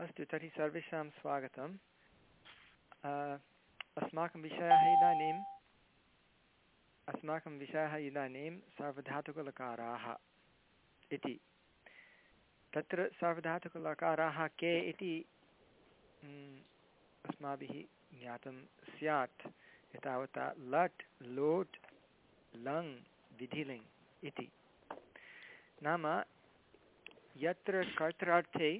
अस्तु, तर्हि सर्वेषां स्वागतम्। अस्माकं विषयः इदानीम् अस्माकं विषयः इदानीं सार्वधातुकलकाराः इति। तत्र सार्वधातुकलकाराः के इति अस्माभिः ज्ञातं स्यात्। एतावता लट्, लोट्, लङ्, विधिलिङ् इति। नाम यत्र कर्त्रार्थे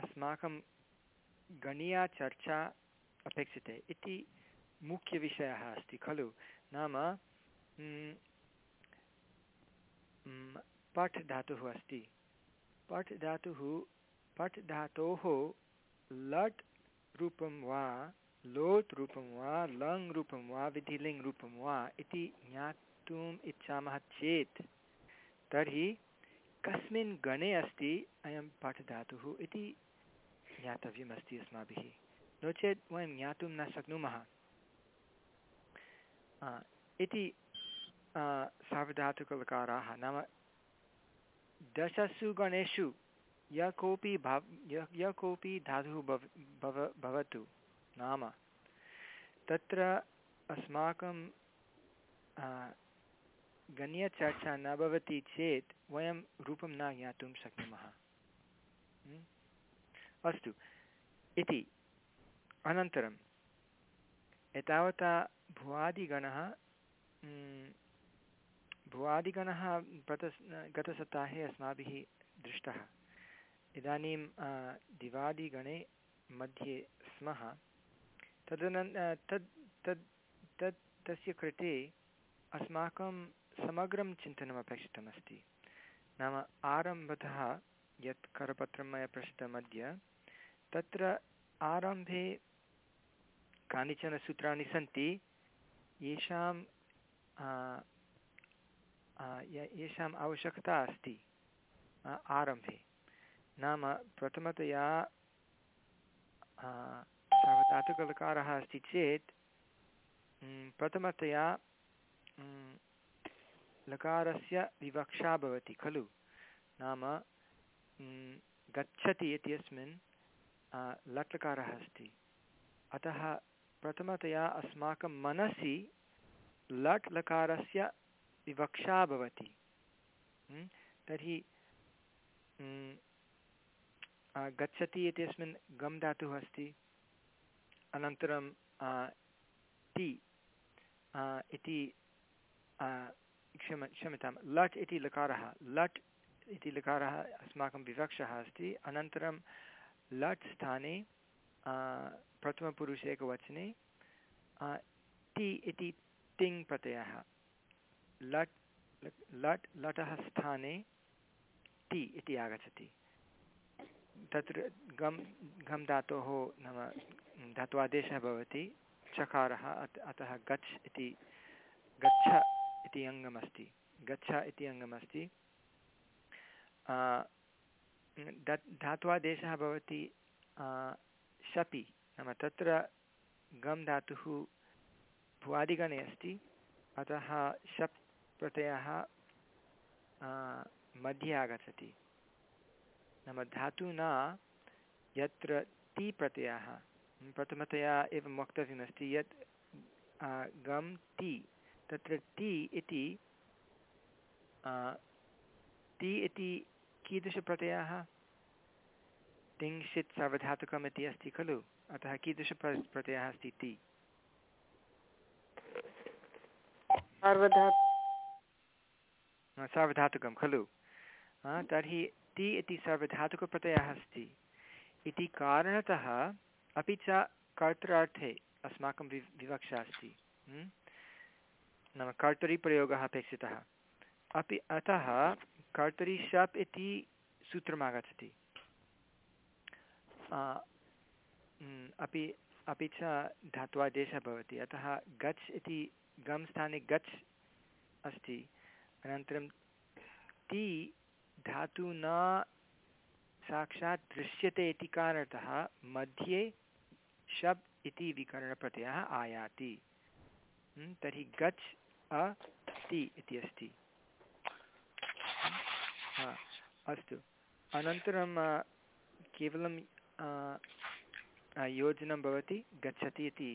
अस्माकं गणीया चर्चा अपेक्षते इति मुख्यविषयः अस्ति, खलु? नाम पठ् धातुः अस्ति। पठ् धातुः पठ् धातोः लट् रूपं वा लोट् रूपं वा, लङ् रूपं वा, विधिलिङ् रूपं वा इति ज्ञातुम् इच्छामः चेत्, तर्हि कस्मिन् गणे अस्ति अयं पाठधातुः इति ज्ञातव्यमस्ति अस्माभिः। नो चेत् वयं ज्ञातुं न शक्नुमः। इति सार्वधातुकलकाराः नाम दशसु गणेषु यः कोऽपि भव, यः कोऽपि धातुः भव भव, भवतु नाम। तत्र अस्माकं गण्यचर्चा न भवति चेत् वयं रूपं न ज्ञातुं शक्नुमः। अस्तु। इति। अनन्तरम् एतावता भुवादिगणः भुवादिगणः गत गतसप्ताहे अस्माभिः दृष्टः। इदानीं दिवादिगणे मध्ये स्मः। तदनन् तद् तद्, तत्, तस्य कृते अस्माकं समग्रं चिन्तनम् अपेक्षितमस्ति। नाम आरम्भतः यत् करपत्रं मया पृष्टमद्य तत्र आरम्भे कानिचन सूत्राणि सन्ति, येषां येषाम् आवश्यकता अस्ति आरम्भे। नाम प्रथमतया सार्वधातुकलकारः अस्ति चेत् प्रथमतया लकारस्य विवक्षा भवति, खलु? नाम गच्छति इत्यस्मिन् लट्लकारः अस्ति। अतः प्रथमतया अस्माकं मनसि लट् लकारस्य विवक्षा भवति। तर्हि गच्छति इत्यस्मिन् गम् धातुः अस्ति। अनन्तरं टि इति क्षम क्षम्यतां लट् इति लकारः। लट् इति लकारः अस्माकं विवक्षः अस्ति। अनन्तरं लट् स्थाने प्रथमपुरुषे एकवचने टि इति तिङ् प्रत्ययः। लट् लट्, लटः स्थाने टि इति आगच्छति। तत्र गम् घम् धातोः नाम धात्वादेशः भवति। चकारः अतः गच्छ इति, गच्छ इति अङ्गमस्ति। गच्छ इति अङ्गमस्ति। धात्वादेशः भवति शपि। नाम तत्र गम् धातुः भुवादिगणे अस्ति। अतः शप् प्रत्ययः मध्ये आगच्छति। नाम धातुना यत्र ति प्रत्ययः। प्रथमतया एवं वक्तव्यमस्ति यत् गम् ति। तत्र ति इति ति इति कीदृशप्रत्ययः? तिंशित् सार्वधातुकम् इति अस्ति खलु? अतः कीदृश प्रत्ययः अस्ति ति सार्वधातुकं खलु। तर्हि ति इति सार्वधातुकप्रत्ययः अस्ति। इति कारणतः अपि च कर्तृर्थे अस्माकं वि विवक्षा अस्ति। नाम कर्तरिप्रयोगः अपेक्षितः। अपि अतः कर्तरि शप् इति सूत्रमागच्छति अपि अपि च धात्वादेशः भवति। अतः गच्छ इति गम् स्थाने गच्छ अस्ति। अनन्तरं ति धातु न साक्षात् दृश्यते इति कारणतः मध्ये शब् इति विकरणप्रत्ययः आयाति। तर्हि गच्छ अ ति इति अस्ति। अस्तु। अनन्तरं केवलं योजनं भवति, गच्छति इति।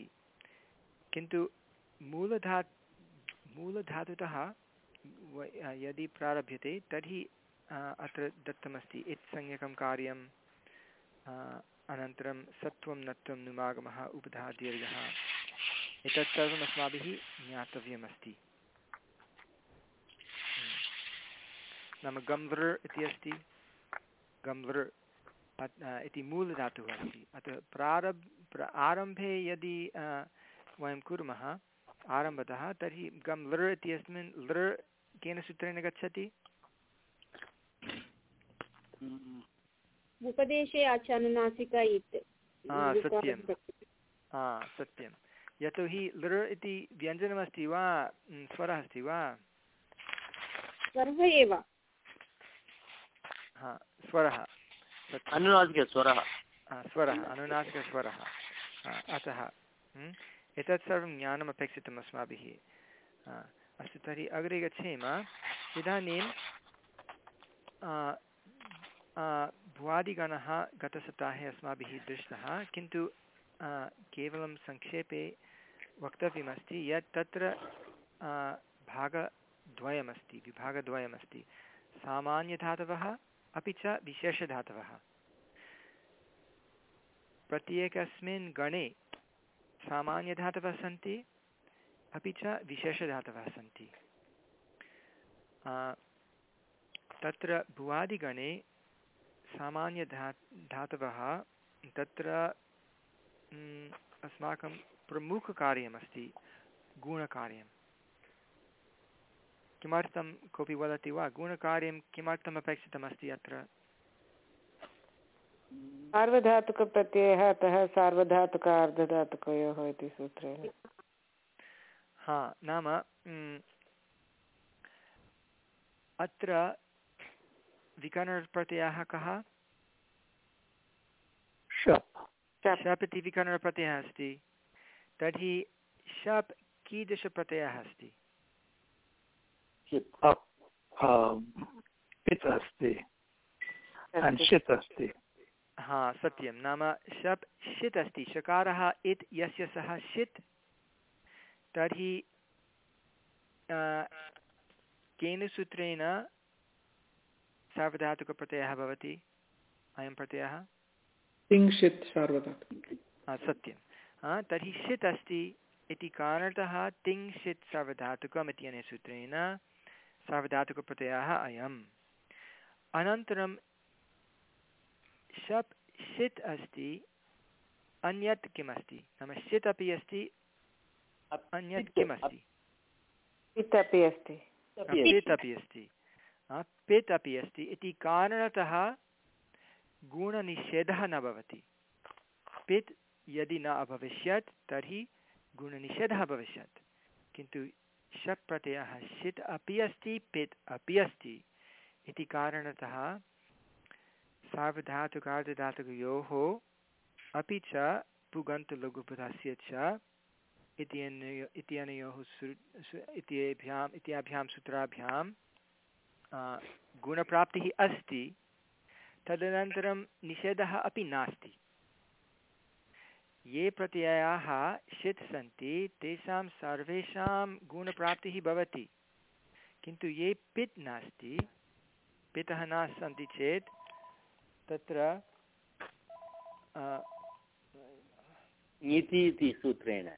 किन्तु मूलधा मूलधातुतः यदि प्रारभ्यते, तर्हि अत्र दत्तमस्ति इत्संज्ञकं कार्यं अनन्तरं सत्वं नत्वं, नुमागमः, उपधा एतत् सर्वम् अस्माभिः ज्ञातव्यमस्ति नाम गम्वृ इति अस्ति गम्वृ इति मूलधातुः अस्ति अतः प्रारब् प्र आरम्भे यदि वयं कुर्मः आरम्भतः तर्हि गम् लृ इत्यस्मिन् लृ केन सूत्रेण गच्छति उपदेशे आचानुनासिक सत्यं सत्यं यतोहि लृ इति व्यञ्जनमस्ति वा स्वरः अस्ति वा? एव। हा स्वरः। अनुनासिकस्वरः। स्वरः अनुनासिकस्वरः। अतः एतत् सर्वं ज्ञानम् अपेक्षितम् अस्माभिः अस्तु तर्हि अग्रे गच्छेम। इदानीं भुवादिगणः गतसप्ताहे अस्माभिः दृष्टः किन्तु केवलं संक्षेपे वक्तव्यमस्ति यत् तत्र भागद्वयमस्ति, विभागद्वयमस्ति। सामान्यधातवः अपि च विशेषधातवः। प्रत्येकस्मिन् गणे सामान्यधातवः सन्ति, अपि च विशेषधातवः सन्ति। तत्र भुवादिगणे सामान्यधा, धातवः, तत्र अस्माकं प्रमुखकार्यमस्ति गुणकार्यं किमर्थं कोऽपि वदति वा? गुणकार्यं किमर्थम् अपेक्षितमस्ति अत्र? सार्वधातुकप्रत्ययः अतः सार्वधातुक अर्धधातुकयोः इति सूत्रेण हा नाम अत्र विकरणप्रत्ययः कः? शप् इति विकरणप्रत्ययः अस्ति तर्हि शप् कीदृशप्रत्ययः अस्ति। अस्ति। हा सत्यं। नाम शप् षित् अस्ति। शकारः इत् यस्य सः षित्। तर्हि केन सूत्रेण सार्वधातुकप्रत्ययः भवति। अयं प्रत्ययः। तिङ्क्षित् सत्यं तर्हि षित् अस्ति इति कारणतः तिङ्क्षित् सार्वधातुकम् इत्यनेन सूत्रेण सार्वधातुकप्रत्ययः अयम्। अनन्तरं शप् षित् अस्ति अन्यत् किमस्ति? नाम षित् अपि अस्ति अन्यत् किमस्ति? पित् अपि अस्ति। पित् अपि अस्ति। पित् अपि अस्ति इति कारणतः गुणनिषेधः न भवति। पित् यदि न अभविष्यत्, तर्हि गुणनिषेधः भविष्यत्। किन्तु शप् प्रत्ययः षित् अपि अस्ति, पित् अपि अस्ति इति कारणतः सार्वधातुकार्धधातुकयोः अपि च पुगन्तलघुपदस्य च इत्यनयो, इत्यनयोः इत्येभ्याम्, इत्याभ्यां सूत्राभ्यां गुणप्राप्तिः अस्ति। तदनन्तरं निषेधः अपि नास्ति। ये प्रत्ययाः षित् सन्ति तेषां सर्वेषां गुणप्राप्तिः भवति। किन्तु ये पित् नास्ति पितः न सन्ति चेत् तत्र नीति इति सूत्रेण।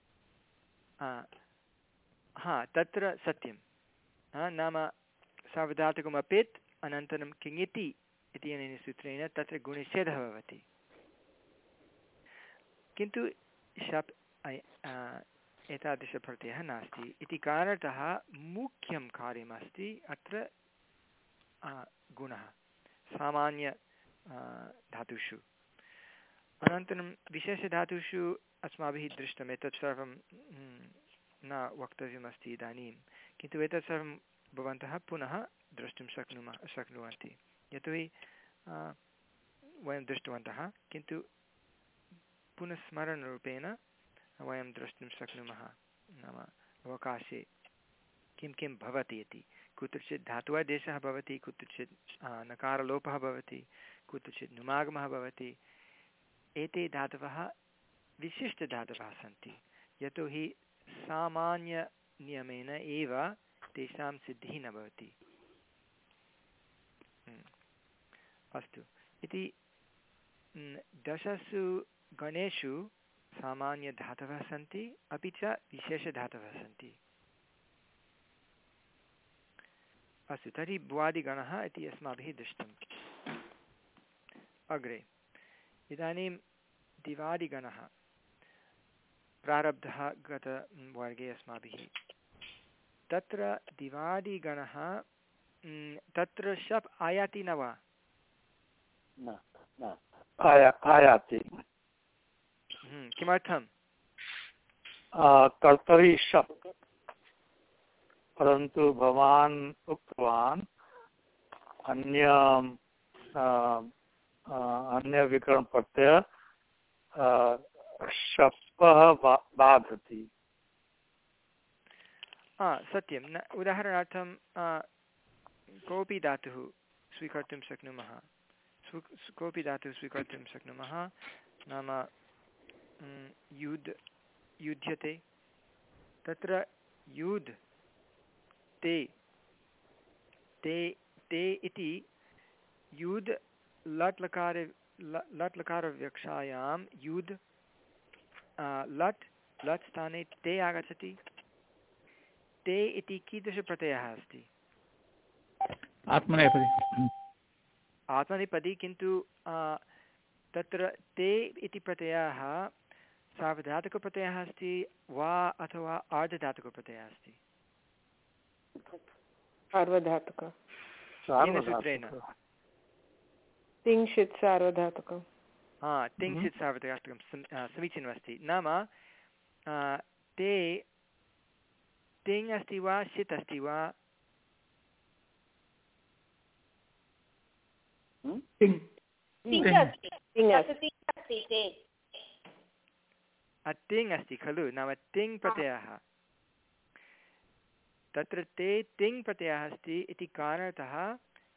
हा तत्र सत्यं। नाम सावधातुकमपेत् अनन्तरं किङिति। इति अनेन सूत्रेण तत्र गुणनिषेधः भवति। किन्तु शप् एतादृशप्रत्ययः नास्ति। इति कारणतः मुख्यं कार्यमस्ति अत्र गुणः, सामान्य धातुषु। अनन्तरं विशेषधातुषु अस्माभिः दृष्टम्, एतत् सर्वं न वक्तव्यमस्ति इदानीं। किन्तु एतत् सर्वं भवन्तः पुनः द्रष्टुं शक्नुमः, शक्नुवन्ति। यतोहि वयं दृष्टवन्तः, किन्तु पुनस्मरणरूपेण वयं द्रष्टुं शक्नुमः नाम अवकाशे किं किं भवति इति। कुत्रचित् धात्वादेशः भवति, कुत्रचित् नकारलोपः भवति, कुत्रचित् नुमागमः भवति, एते धातवः विशिष्टधातवः सन्ति। यतोहि सामान्यनियमेन एव तेषां सिद्धिः न भवति। अस्तु। इति दशसु गणेषु सामान्यधातवः सन्ति, अपि च विशेषधातवः सन्ति। अस्तु, तर्हि भुवादिगणः इति अस्माभिः दृष्टम्। अग्रे, इदानीं दिवादिगणः प्रारब्धः गतवर्गे अस्माभिः। तत्र दिवादिगणः तत्र शप् आयाति न वा? आयाति किमर्थं कर्तरि शप् परन्तु भवान् उक्तवान् अन्य अन्यविकरणप्रत्यय शपः बाधति। सत्यं। न उदाहरणार्थं कोऽपि धातुः स्वीकर्तुं शक्नुमः। कोऽपि धातुः स्वीकर्तुं शक्नुमः नाम युद् युध्यते तत्र युद् ते ते ते इति युद् लट् लकारे लट् लकारव्यक्षायां युद् लट् लट् स्थाने ते आगच्छति ते इति कीदृशप्रत्ययः अस्ति आत्मनेपदी आत्मनेपदी किन्तु तत्र ते इति प्रत्ययः सार्वधातुकप्रत्ययः अस्ति वा अथवा आर्धधातुकप्रत्ययः अस्ति? सार्वधातुक। तिंशित् सार्वधातुकं। हा तिंशित् सार्वधातुकं समीचीनमस्ति। नाम ते तिङ् अस्ति वा षित् अस्ति वा तिङ् अस्ति खलु नाम तिङ् प्रत्ययः तत्र ते तिङ् प्रत्ययः अस्ति इति कारणतः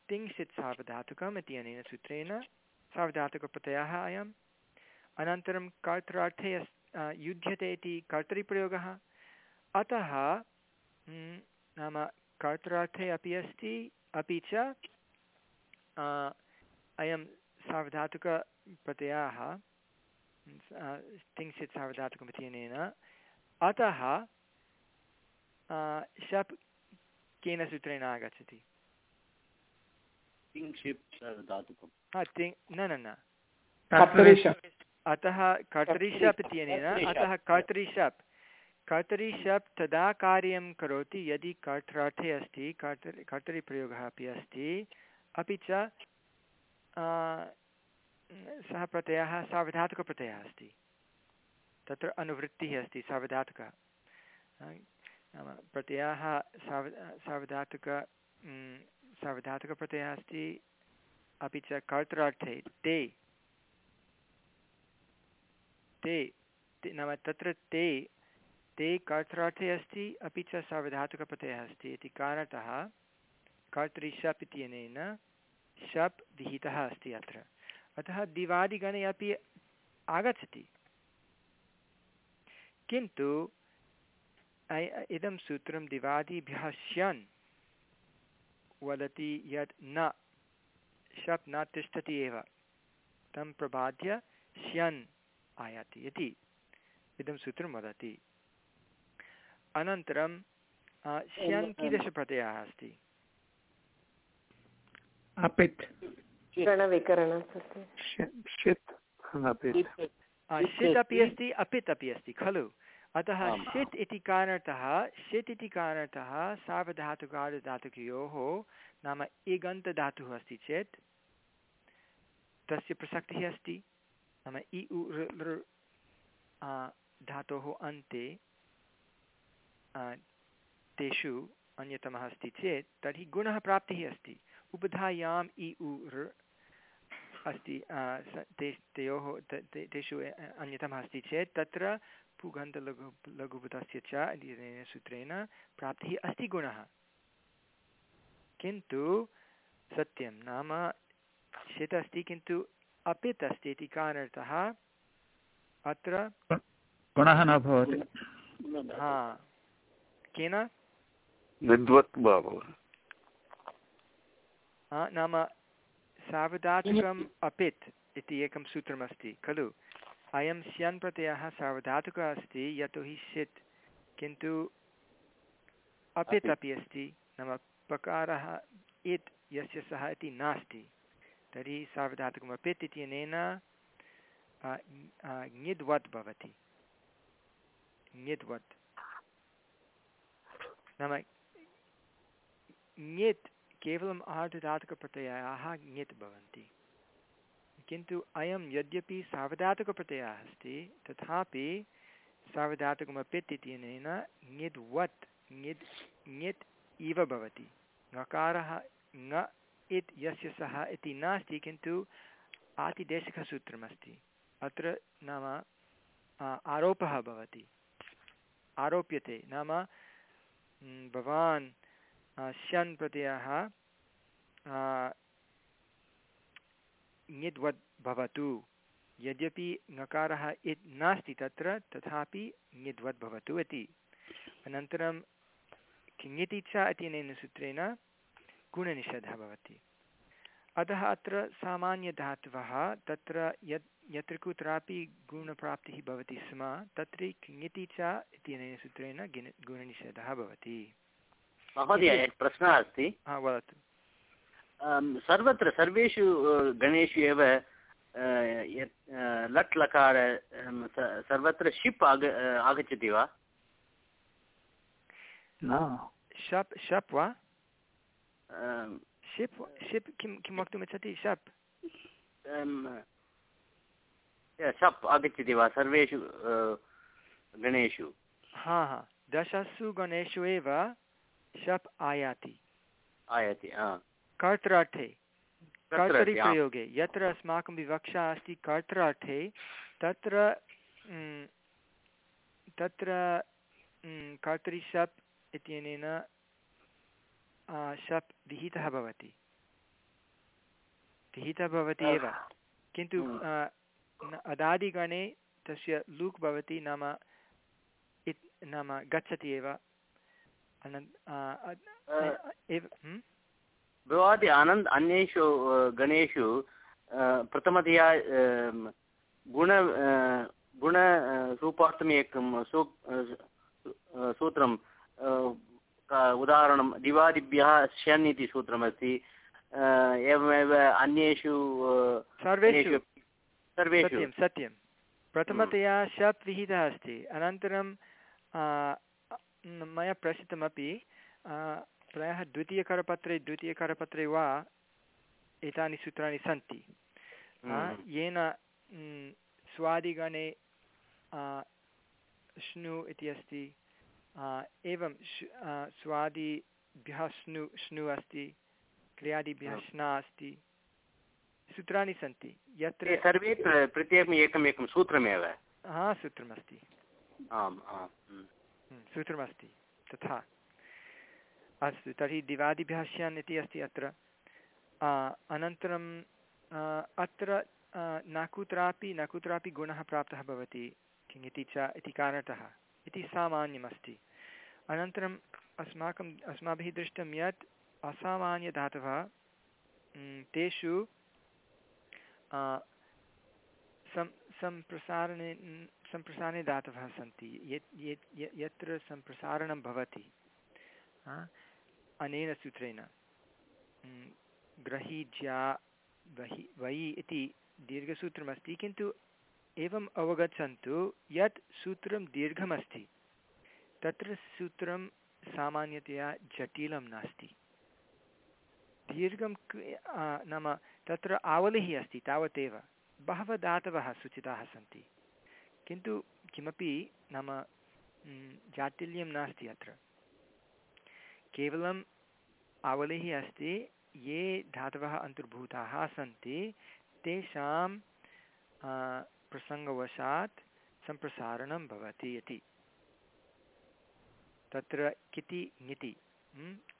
तिङ्क्षित् सार्वधातुकम् इति अनेन सूत्रेण सार्वधातुकप्रत्ययः अयम् अनन्तरं कर्तरार्थे युध्यते इति कर्तरिप्रयोगः अतः नाम कर्तरार्थे अपि अस्ति अपि च अयं सार्वधातुकप्रत्ययाः तिङ्क्षित् सार्वधातुकम् इत्यनेन अतः शप् केन सूत्रेण आगच्छति? न न न। अतः कर्तरिशप् इत्यनेन अतः कर्तरिशप् कर्तरिशप् तदा कार्यं करोति यदि कर्तरार्थे अस्ति कर्तरि कर्तरिप्रयोगः अपि अस्ति अपि च सः प्रत्ययः सावधातुकप्रत्ययः अस्ति। तत्र अनुवृत्तिः अस्ति सावधातुकः नाम प्रत्ययः साव सावधातुक सावधातुकप्रत्ययः अस्ति, अपि च कर्तरार्थे, ते। ते नाम तत्र ते ते कर्तरार्थे अस्ति, अपि च सावधातुकप्रत्ययः अस्ति इति कारणतः कर्तरि शप् इत्यनेन शप् विहितः अस्ति अत्र। अतः दिवादिगणे अपि आगच्छति। किन्तु इदं सूत्रं दिवादिभ्यः स्यन् वदति यत् न शप् न तिष्ठति एव। तं प्रबाद्य स्यन् आयाति इति इदं सूत्रं वदति। अनन्तरं स्यन् कीदृशप्रत्ययः अस्ति? अपित्। षित् अपि अस्ति अपित् अपि अस्ति खलु? अतः षित् इति कारणतः षित् इति कारणतः सार्वधातुकार्धधातुकयोः नाम इगन्तधातुः अस्ति चेत् तस्य प्रसक्तिः अस्ति। नाम इ उ धातोः अन्ते तेषु अन्यतमः अस्ति चेत् तर्हि गुणः प्राप्तिः अस्ति। उपधायाम् इ उ ऋ अस्ति ते तयोः तेषु अन्यतमः अस्ति चेत् तत्र पुगन्तलघु लघुभूतस्य च सूत्रेण प्राप्तिः अस्ति गुणः किन्तु सत्यं नाम षित् अस्ति किन्तु अपित् अस्ति इति कारणतः अत्र गुणः न भवति हा केन निद्वत् भावः हा, नाम सार्वधातुकम् अपित् इति एकं सूत्रमस्ति खलु? अयं स्यन् प्रत्ययः सार्वधातुकः अस्ति यतोहि षित् किन्तु अपित् अपि अस्ति नाम पकारः इत् यस्य सः इति नास्ति। तर्हि सार्वधातुकम् अपित् इत्यनेन ङिद्वत् भवति। ङिद्वत्। नाम ङित् केवलम् आर्धधातुकप्रत्ययाः ङित् भवन्ति। किन्तु अयं यद्यपि सार्वधातुकप्रत्ययः अस्ति, तथापि सार्वधातुकमपित् इत्यनेन ङिद्वत् ङिद् ङित् इव भवति। ङकारः ङ इत् यस्य सः इति नास्ति, किन्तु आतिदेशिकसूत्रमस्ति। अत्र नाम आरोपः भवति। आरोप्यते। नाम भवान् स्यन् प्रत्ययः ङिद्वद् भवतु यद्यपि ङकारः इत् नास्ति तत्र, तथापि ङिद्वद् भवतु इति। अनन्तरं किङिति च इत्यनेन सूत्रेण गुणनिषेधः भवति। अतः अत्र सामान्यधातवः, तत्र यत् यत्र कुत्रापि गुणप्राप्तिः भवति स्म, तत्र किङिति च इत्यनेन सूत्रेण गुणनिषेधः भवति। महोदय एकः प्रश्नः अस्ति। हा वदतु। सर्वत्र सर्वेषु गणेषु एव यत् लट् लकार सर्वत्र शिप् आग आगच्छति वा? न। शप् शप् वा? शिप् शिप् किं किं वक्तुमिच्छति शप्? शप् आगच्छति वा सर्वेषु गणेषु? हा हा। दशसु गणेषु एव शप् आयाति। आयाति कर्त्रार्थे। तत्र अस्ति, कर्तरि आम्। प्रयोगे। यत्र अस्माकं विवक्षा अस्ति कर्त्रार्थे तत्र तत्र कर्तरि शप् इत्यनेन शप् विहितः भवति। विहितः भवति एव। किन्तु अदादिगणे तस्य लूक् भवति नाम इत् नाम गच्छति एव अनन् आ, अ- अ, एव म्? भवादि अनन्त अन्येषु गणेषु प्रथमतया गुण अ, गुण अ, रूपार्थम् एकं सू सूत्रं उदाहरणं दिवादिभ्यः शन् इति सूत्रमस्ति एवमेव अन्येषु सर्वेषु सर्वेषु सत्यं प्रथमतया शप् विहितः अस्ति अनन्तरं मया प्रेषितमपि प्रायः द्वितीयकरपत्रे द्वितीयकरपत्रे वा एतानि सूत्राणि सन्ति हम्म। येन स्वादिगणे श्नु इति अस्ति एवं स्वादिभ्यः स्नु स्नु अस्ति क्रियादिभ्यः आम्। श्ना अस्ति सूत्राणि सन्ति यत्र सर्वे प्रत्येकम् एकम् एकं सूत्रमेव हा सूत्रमस्ति आम् आम् हम्म। हम्म, सूत्रमस्ति। तथा अस्तु, तर्हि दिवादिभ्यः स्यान् इति अस्ति अत्र। अनन्तरं अत्र न कुत्रापि न कुत्रापि गुणः प्राप्तः भवति किम् इति च, इति कारणतः। इति सामान्यमस्ति। अनन्तरम् अस्माकम् अस्माभिः दृष्टं यत् असामान्यधातवः तेषु सं सम्प्रसारणे सम्प्रसारणे धातवः सन्ति। यत् यत् य- यत्र सम्प्रसारणं भवति हा, अनेन सूत्रेण म्, ग्रहीज्या वहि वयि इति दीर्घसूत्रमस्ति किन्तु एवम् अवगच्छन्तु यत् सूत्रं दीर्घमस्ति तत्र सूत्रं सामान्यतया जटिलं नास्ति। दीर्घं क्- आ, नाम तत्र आवलिः अस्ति तावदेव। बहवः धातवः सूचिताः सन्ति। किन्तु किमपि नाम जाटिल्यं नास्ति अत्र। केवलम् आवलिः अस्ति, ये धातवः अन्तर्भूताः सन्ति, तेषां प्रसङ्गवशात् सम्प्रसारणं भवति इति। तत्र किति ङिति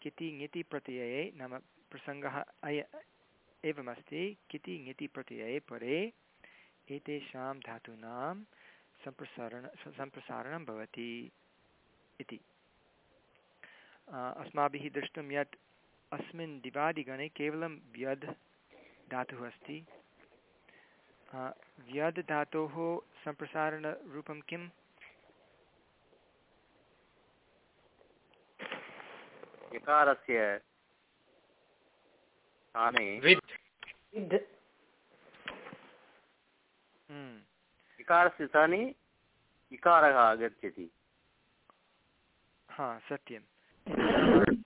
किति ङिति प्रत्यये नाम प्रसङ्गः अय, एवमस्ति, किति ङिति प्रत्यये परे एतेषां धातूनां सम्प्रसारण सम्प्रसारणं भवति इति। अस्माभिः दृष्टं यत् अस्मिन् दिवादिगणे केवलं व्यद् धातुः अस्ति। व्यद् धातोः सम्प्रसारणरूपं किम्? यकारस्य स्थाने इकारस्य स्थाने इकारः आगच्छति। हा सत्यम्।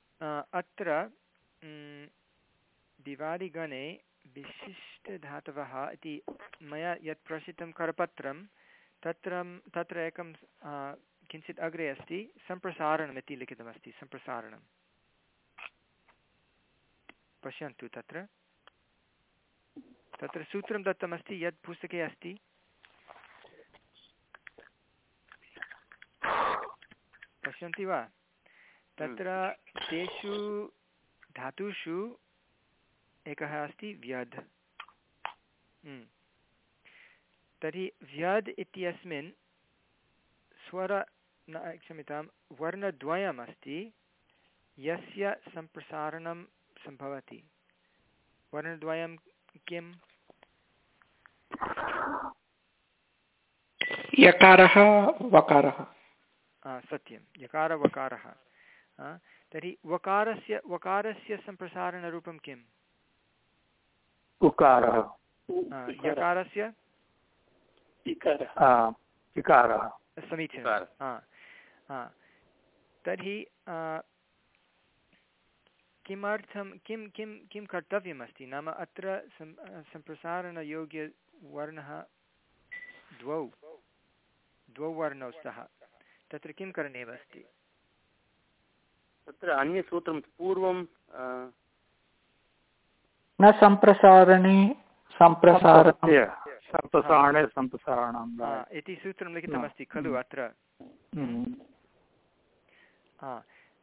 अत्र दिवादिगणे विशिष्टधातवः इति मया यत् प्रसिद्धं करपत्रं तत्र तत्र एकं किञ्चित् अग्रे अस्ति सम्प्रसारणमिति लिखितमस्ति सम्प्रसारणं पश्यन्तु तत्र। तत्र सूत्रं दत्तमस्ति यत् पुस्तके अस्ति। पश्यन्ति वा? तत्र तेषु धातुषु एकः अस्ति व्यध् हम्म। तर्हि व्यध् इत्यस्मिन् स्वर न क्षम्यतां वर्णद्वयम् अस्ति। यस्य सम्प्रसारणं सम्भवति। वर्णद्वयं किम्? यकारः वकारः। सत्यं यकारवकारः। तर्हि वकारस्य वकारस्य सम्प्रसारणरूपं किम्? उकारः। यकारस्य? इकारः। समीचीनं। तर्हि किमर्थं किं किं किं कर्तव्यमस्ति? नाम अत्र सम् सम्प्रसारणयोग्यवर्णः द्वौ। द्वौ वर्णौ स्तः। तत्र किं करणीयमस्ति तत्र अन्यसूत्रं पूर्वं न सम्प्रसारणे सम्प्रसारणे। सम्प्रसारणे सम्प्रसारणम् इति सूत्रं लिखितमस्ति खलु अत्र। हम्म।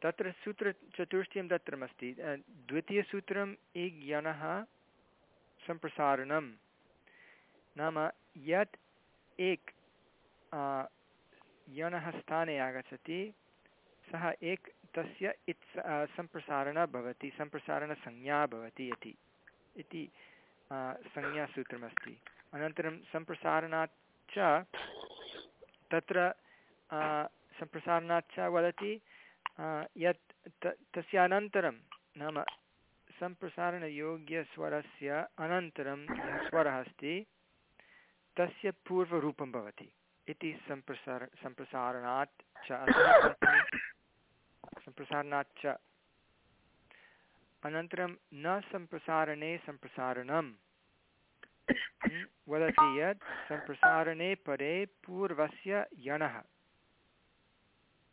तत्र सूत्रचतुष्टयं दत्तमस्ति द्वितीयसूत्रम् इग्यनः सम्प्रसारणं नाम यत् एक यणः स्थाने आगच्छति, सः एक, तस्य इत् सम्प्रसारणः भवति, सम्प्रसारणसंज्ञा भवति इति। इति संज्ञासूत्रमस्ति। अनन्तरं सम्प्रसारणात् च, तत्र सम्प्रसारणात् च वदति यत् त, तस्य अनन्तरं नाम सम्प्रसारणयोग्यस्वरस्य अनन्तरं स्वरः अस्ति, तस्य पूर्वरूपं भवति। इति सम्प्रसार सम्प्रसारणात् च सम्प्रसारणाच्च अनन्तरं न सम्प्रसारणे सम्प्रसारणं वदति यत् सम्प्रसारणे परे पूर्वस्य यणः।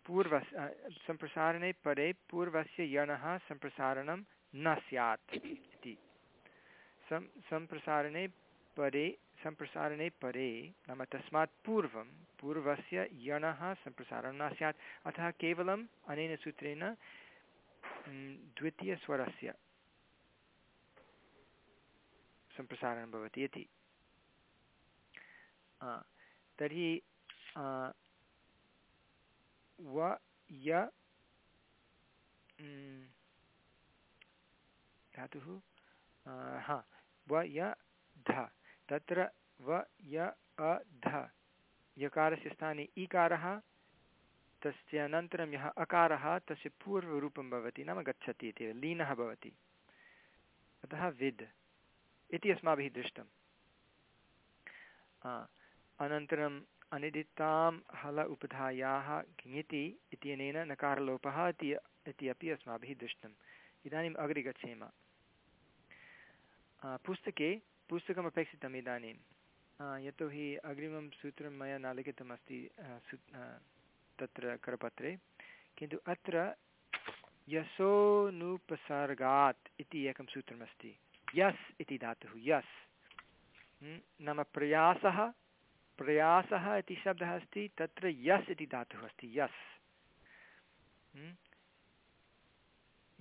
पूर्वस्य सम्प्रसारणे परे पूर्वस्य यणः सम्प्रसारणं न स्यात् इति। सं सम्प्रसारणे परे सम्प्रसारणे परे नाम तस्मात् पूर्वं, पूर्वस्य यणः सम्प्रसारणं न स्यात्। अतः केवलम् अनेन सूत्रेण द्वितीयस्वरस्य सम्प्रसारणं भवति इति। तर्हि व, य धातुः हा, व, य, ध। तत्र व य अध यकारस्य स्थाने ईकारः, तस्य अनन्तरं यः अकारः, तस्य पूर्वरूपं भवति, नाम गच्छति इति, लीनः भवति। अतः विद् इति अस्माभिः दृष्टम्। अनन्तरम् अनिदितां हल उपधायाः घिङिति इत्यनेन नकारलोपः इति इति अपि अस्माभिः दृष्टम्। इदानीम् अग्रे गच्छेम। पुस्तके पुस्तकम् अपेक्षितम् इदानीं। यतोहि अग्रिमं सूत्रं मया न लिखितमस्ति तत्र करपत्रे। किन्तु अत्र यशोनुपसर्गात् इति एकं सूत्रमस्ति। यस् इति धातुः, यस्। नाम प्रयासः प्रयासः इति शब्दः अस्ति, तत्र यस् इति धातुः अस्ति, यस्।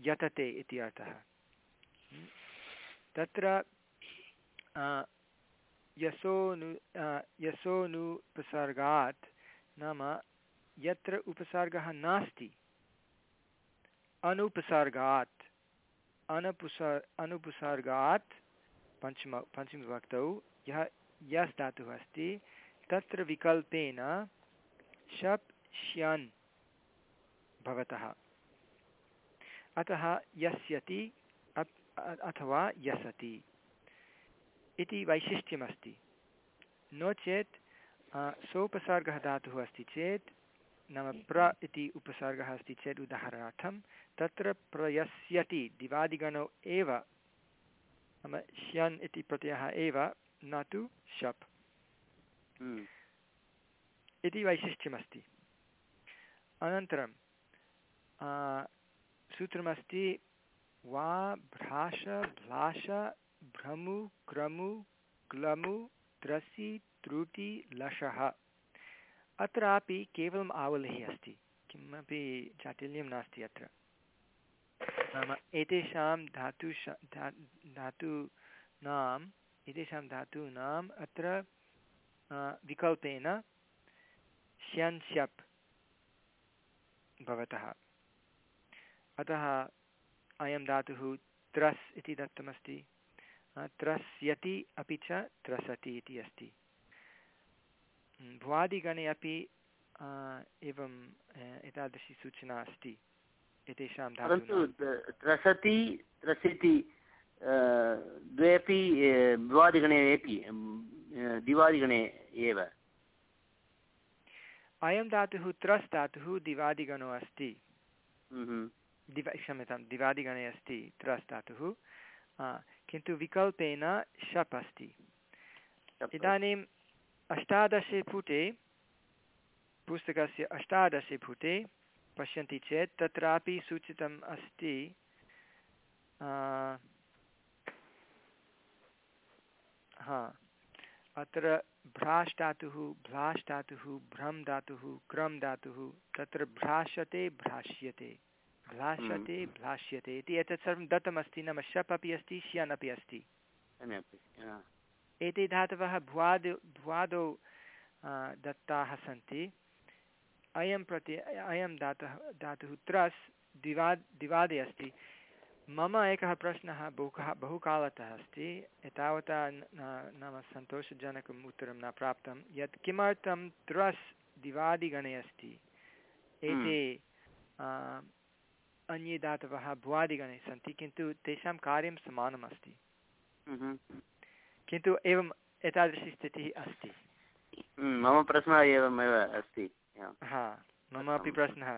यतते इति अर्थः। तत्र यशोनु यशोनुपसर्गात् नाम यत्र उपसर्गः नास्ति, अनुपसर्गात्, अनुपसर्, अनुपसर्गात्, पञ्चम, पञ्चमविभक्तौ, यः, यस् धातुः अस्ति, तत्र विकल्पेन शप् श्यन् भवतः। अतः यस्यति अथवा यसति। इति वैशिष्ट्यमस्ति। नो चेत् सोपसर्गः धातुः अस्ति चेत् नाम प्र इति उपसर्गः अस्ति चेत् उदाहरणार्थं तत्र प्रयस्यति दिवादिगणौ एव नाम श्यन् इति प्रत्ययः एव न तु शप्। हम्म। इति वैशिष्ट्यमस्ति। अनन्तरं सूत्रमस्ति वा भ्राश भ्लाश भ्रमु, क्रमु, क्लमु, त्रसि, त्रुटि, लशः। अत्रापि केवलम् आवलिः अस्ति। किमपि चाटिल्यं नास्ति अत्र। नाम एतेषां धातुष धा, धातूनाम्, एतेषां धातूनाम् अत्र विकल्पेन श्यन्स्यप् भवतः। अतः अयं धातुः त्रस् इति दत्तमस्ति। त्रस्यति अपि च त्रसति इति अस्ति। भ्वादिगणे अपि एवं एतादृशी सूचना अस्ति एतेषां परन्तु त्रसति त्रसिति द्वेपि भ्वादिगणे अपि दिवादिगणे एव। अयं धातुः त्रस् धातुः दिवादिगणो अस्ति। दिवा क्षम्यतां दिवादिगणे अस्ति त्रस् धातुः। किन्तु विकल्पेन शप् अस्ति। इदानीम् अष्टादशे पुटे पुस्तकस्य अष्टादशे पुटे पश्यन्ति चेत् तत्रापि सूचितम् अस्ति हा अत्र भ्राष् धातुः भ्रं धातुः क्रं धातुः तत्र भ्राष्यते भ्राष्यते भ्लाष्यते भ्लाष्यते इति एतत् सर्वं दत्तमस्ति नाम शप् अपि अस्ति श्यन् अपि अस्ति। एते धातवः भ्वादौ भ्वादौ दत्ताः सन्ति। अयं प्रति अयं धातुः धातुः त्रस् दिवा दिवादे अस्ति। मम एकः प्रश्नः बहु बहुकालतः अस्ति। एतावता नाम सन्तोषजनकम् उत्तरं न प्राप्तं। यत् किमर्थं त्रस् दिवादिगणे अस्ति? एते अन्ये धातवः भुवादिगणे सन्ति किन्तु तेषां कार्यं समानम् अस्ति किन्तु एवम् एतादृशी स्थितिः अस्ति। मम प्रश्नः एवमेव अस्ति। हा मम अपि प्रश्नः।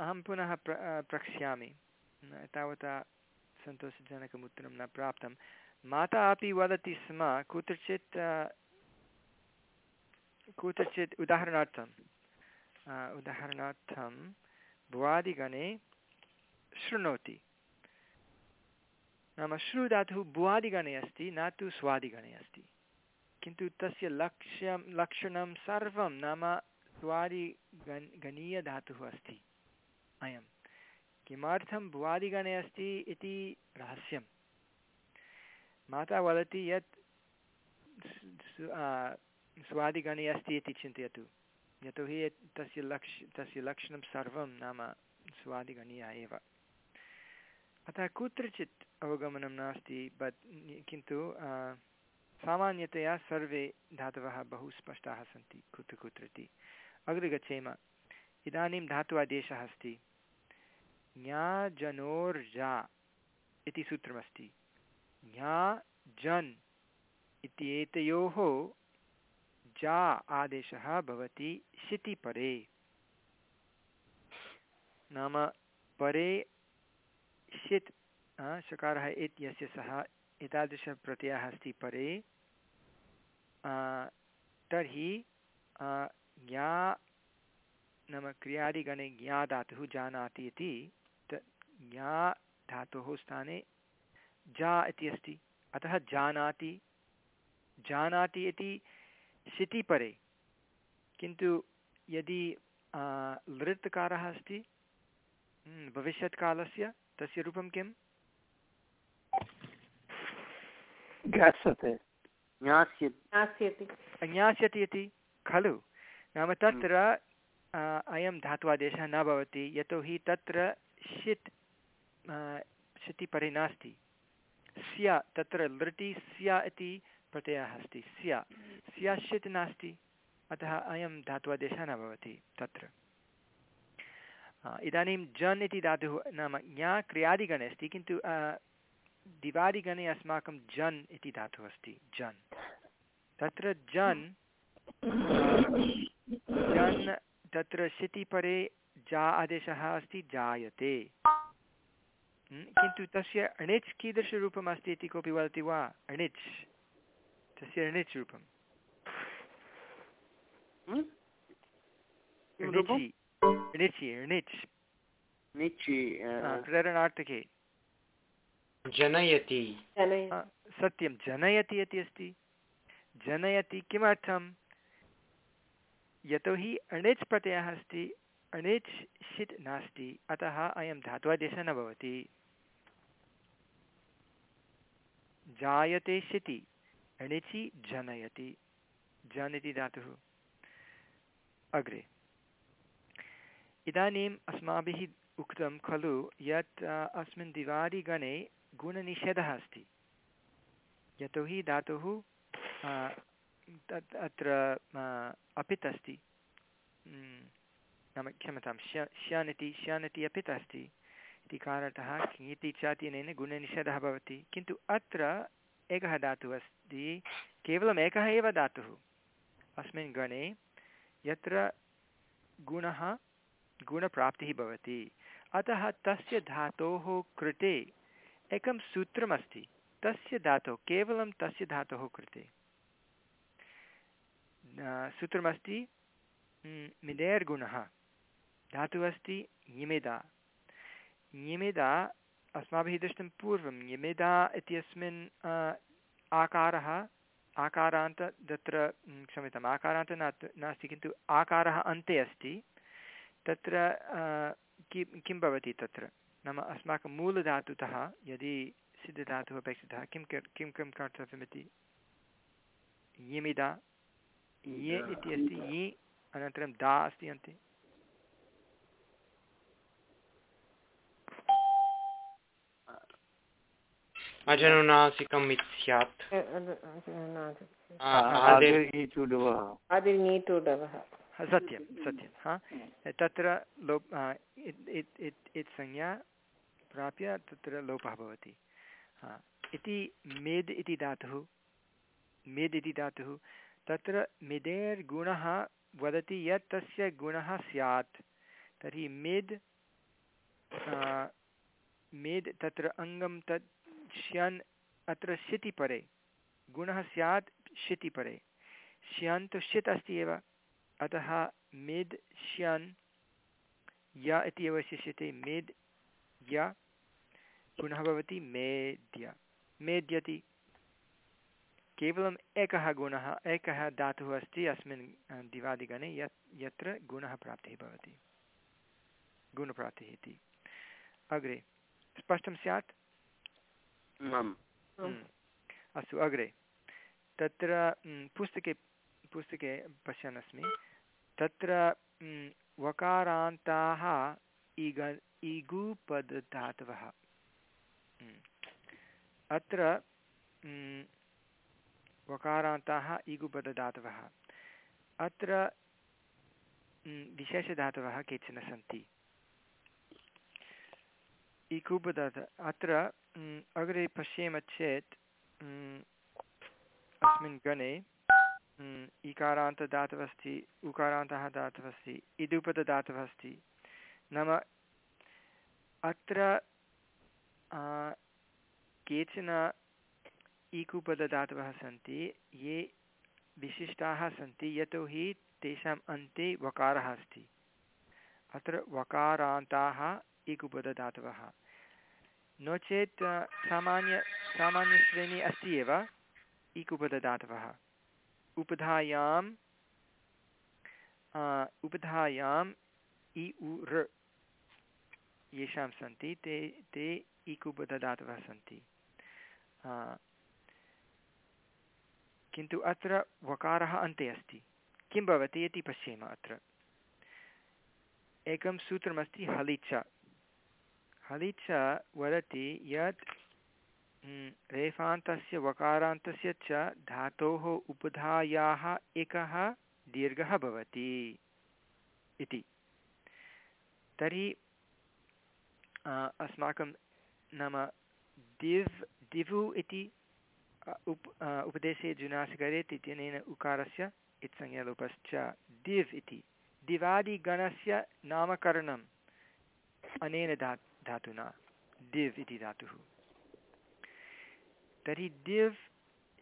अहं पुनः प्र प्रक्ष्यामि। तावता सन्तोषजनकम् उत्तरं न प्राप्तं। माता अपि वदति स्म कुत्रचित् कुत्रचित् उदाहरणार्थम्। उदाहरणार्थं भुवादिगणे शृणोति। नाम श्रु धातुः भुवादिगणे अस्ति, न तु स्वादिगणे अस्ति। किन्तु तस्य लक्ष्यं, लक्षणं सर्वं नाम स्वादिगन्, गणीयधातुः अस्ति। अयं। किमर्थं भुवादिगणे अस्ति इति रहस्यं माता वदति यत् स्वादिगणे अस्ति इति चिन्तयतु। यतोहि तस्य लक्ष्, तस्य लक्षणं सर्वं नाम स्वादिगणीया एव। अतः कुत्रचित् अवगमनं नास्ति बट् किन्तु सामान्यतया सर्वे धातवः बहु स्पष्टाः सन्ति कुत्र कुत्र इति अग्रे गच्छेम। इदानीं धातु आदेशः अस्ति। ज्ञा जनोर्जा इति सूत्रमस्ति। ज्ञा जन् इत्येतयोः जा आदेशः भवति शिति परे। नाम परे षित् शकारः इत्यस्य सः एतादृशप्रत्ययः अस्ति परे। तर्हि ज्ञा, नाम क्रियादिगणे ज्ञा धातुः जानाति इति ज्ञा धातोः स्थाने जा इति अस्ति। अतः जानाति। जानाति इति शितिपरे किन्तु यदि लृत्कारः अस्ति हम्म, भविष्यत्कालस्य तस्य रूपं किम्? ज्ञास्यते। इति? खलु। नाम तत्र अ, अयं धात्वादेशः न भवति यतोहि तत्र षित् अ, नास्ति। स्या तत्र लृटि स्या इति प्रत्ययः अस्ति। स्या। स्या षित् नास्ति। अतः अयं धात्वादेशः न भवति तत्र। इदानीं जन् इति धातुः नाम ज्ञा क्रियादिगणे अस्ति किन्तु दिवादिगणे अस्माकं जन् इति धातुः अस्ति। जन्। तत्र जन् जन् तत्र शिति परे जा आदेशः अस्ति जायते। हम्म, किन्तु तस्य अणिच् कीदृशरूपम् अस्ति इति कोऽपि वदति वा? अणिच्। तस्य? किं रूपम्? हा, प्रेरणार्थके जनयति। सत्यं जनयति इति अस्ति। जनयति किमर्थं यतोहि अणिच् प्रत्ययः अस्ति अणिच् षित् नास्ति अतः अयं धात्वादेशः न भवति। जायते शिति अणिचि जनयति। जन् इति धातुः। अग्रे। इदानीम् अस्माभिः उक्तं खलु यत् अस्मिन् दिवादिगणे गुणनिषेधः अस्ति। यतोहि धातुः तत् अत्र अपित् अस्ति। नाम क्षम्यतां, श्य श्यान् इति श्यान् इति अपित् अस्ति। इति कारणतः किङिति चात्यनेन गुणनिषेधः भवति। किन्तु अत्र एकः धातुः अस्ति, केवलम् एकः एव धातुः। अस्मिन् गणे यत्र गुणः, गुणप्राप्तिः भवति, अतः तस्य धातोः कृते एकं सूत्रमस्ति, तस्य धातोः, केवलं तस्य धातोः कृते। सूत्रमस्ति मिदेर्गुणः धातुः अस्ति यमिदा यमिदा अस्माभिः दृष्टं पूर्वं यमिदा इत्यस्मिन् आकारः आकारान्त तत्र क्षम्यताम् आकारान्त न नास्ति किन्तु आकारः अन्ते अस्ति तत्र कि किं भवति तत्र? नाम अस्माकं मूलधातुतः यदि सिद्धधातुः अपेक्षितः किं किं किं कर्तव्यमिति? यमिदा ये इति अस्ति यि अनन्तरं दा अस्ति अन्ते। अजनुनासिकम् इति स्यात् हा, सत्यं सत्यं हा। तत्र लोप् आ, इत् इत् इत् इत् संज्ञा प्राप्य तत्र लोपः भवति। हा। इति मेद् इति धातुः। मेद् इति धातुः। तत्र मेदेर् गुणः वदति यत् तस्य गुणः स्यात्। तर्हि मेद् मेद् तत्र अङ्गं तत् श्यन् अत्र शिति परे। गुणः स्यात् शिति परे। श्यन् तु षित् अस्ति एव। अतः मेद् श्यन् य इति अवशिष्यते मेद् य पुनः भवति मेद्य। मेद्यति। केवलम् एकः गुणः, एकः धातुः अस्ति अस्मिन् दिवादिगणे। यत्, यत्र गुणः प्राप्तिः भवति। गुणप्राप्तिः इति। अग्रे, स्पष्टं स्यात्। अस्तु अग्रे। तत्र पुस्तके पुस्तके पश्यन् अस्मि तत्र वकारान्ताः इग इगुपदधातवः। अत्र वकारान्ताः इगुपदधातवः। अत्र विशेषधातवः केचन सन्ति। इकुपदात अत्र अग्रे पश्येम चेत् अस्मिन् गणे म्, इकारान्तदातवः अस्ति उकारान्तः दातवः अस्ति इदुपददातवः अस्ति नाम अत्र केचन इकुपददातवः सन्ति ये विशिष्टाः सन्ति यतोहि तेषाम् अन्ते वकारः अस्ति अत्र वकारान्ताः इकुपदधातवः नो चेत् सामान्य सामान्यश्रेणी अस्ति एव इकुपदधातवः उपधायाम् अ, उपधायाम् इ उ ऋ येषां सन्ति ते ते इकुपदधातवः सन्ति किन्तु अत्र वकारः अन्ते अस्ति किं भवति इति पश्येम अत्र एकं सूत्रमस्ति हलिच हलिच वदति यत् रेफान्तस्य वकारान्तस्य च धातोः उपधायाः एकः दीर्घः भवति इति। तर्हि अस्माकं नाम दिव्, दिवु इति उप उपदेशे जुनासिकरेत् इत्यनेन उकारस्य इत्संज्ञलोपश्च दिव् इति। दिवादिगणस्य नामकरणम् अनेन धा धातुना दिव् इति धातुः। तर्हि दिव्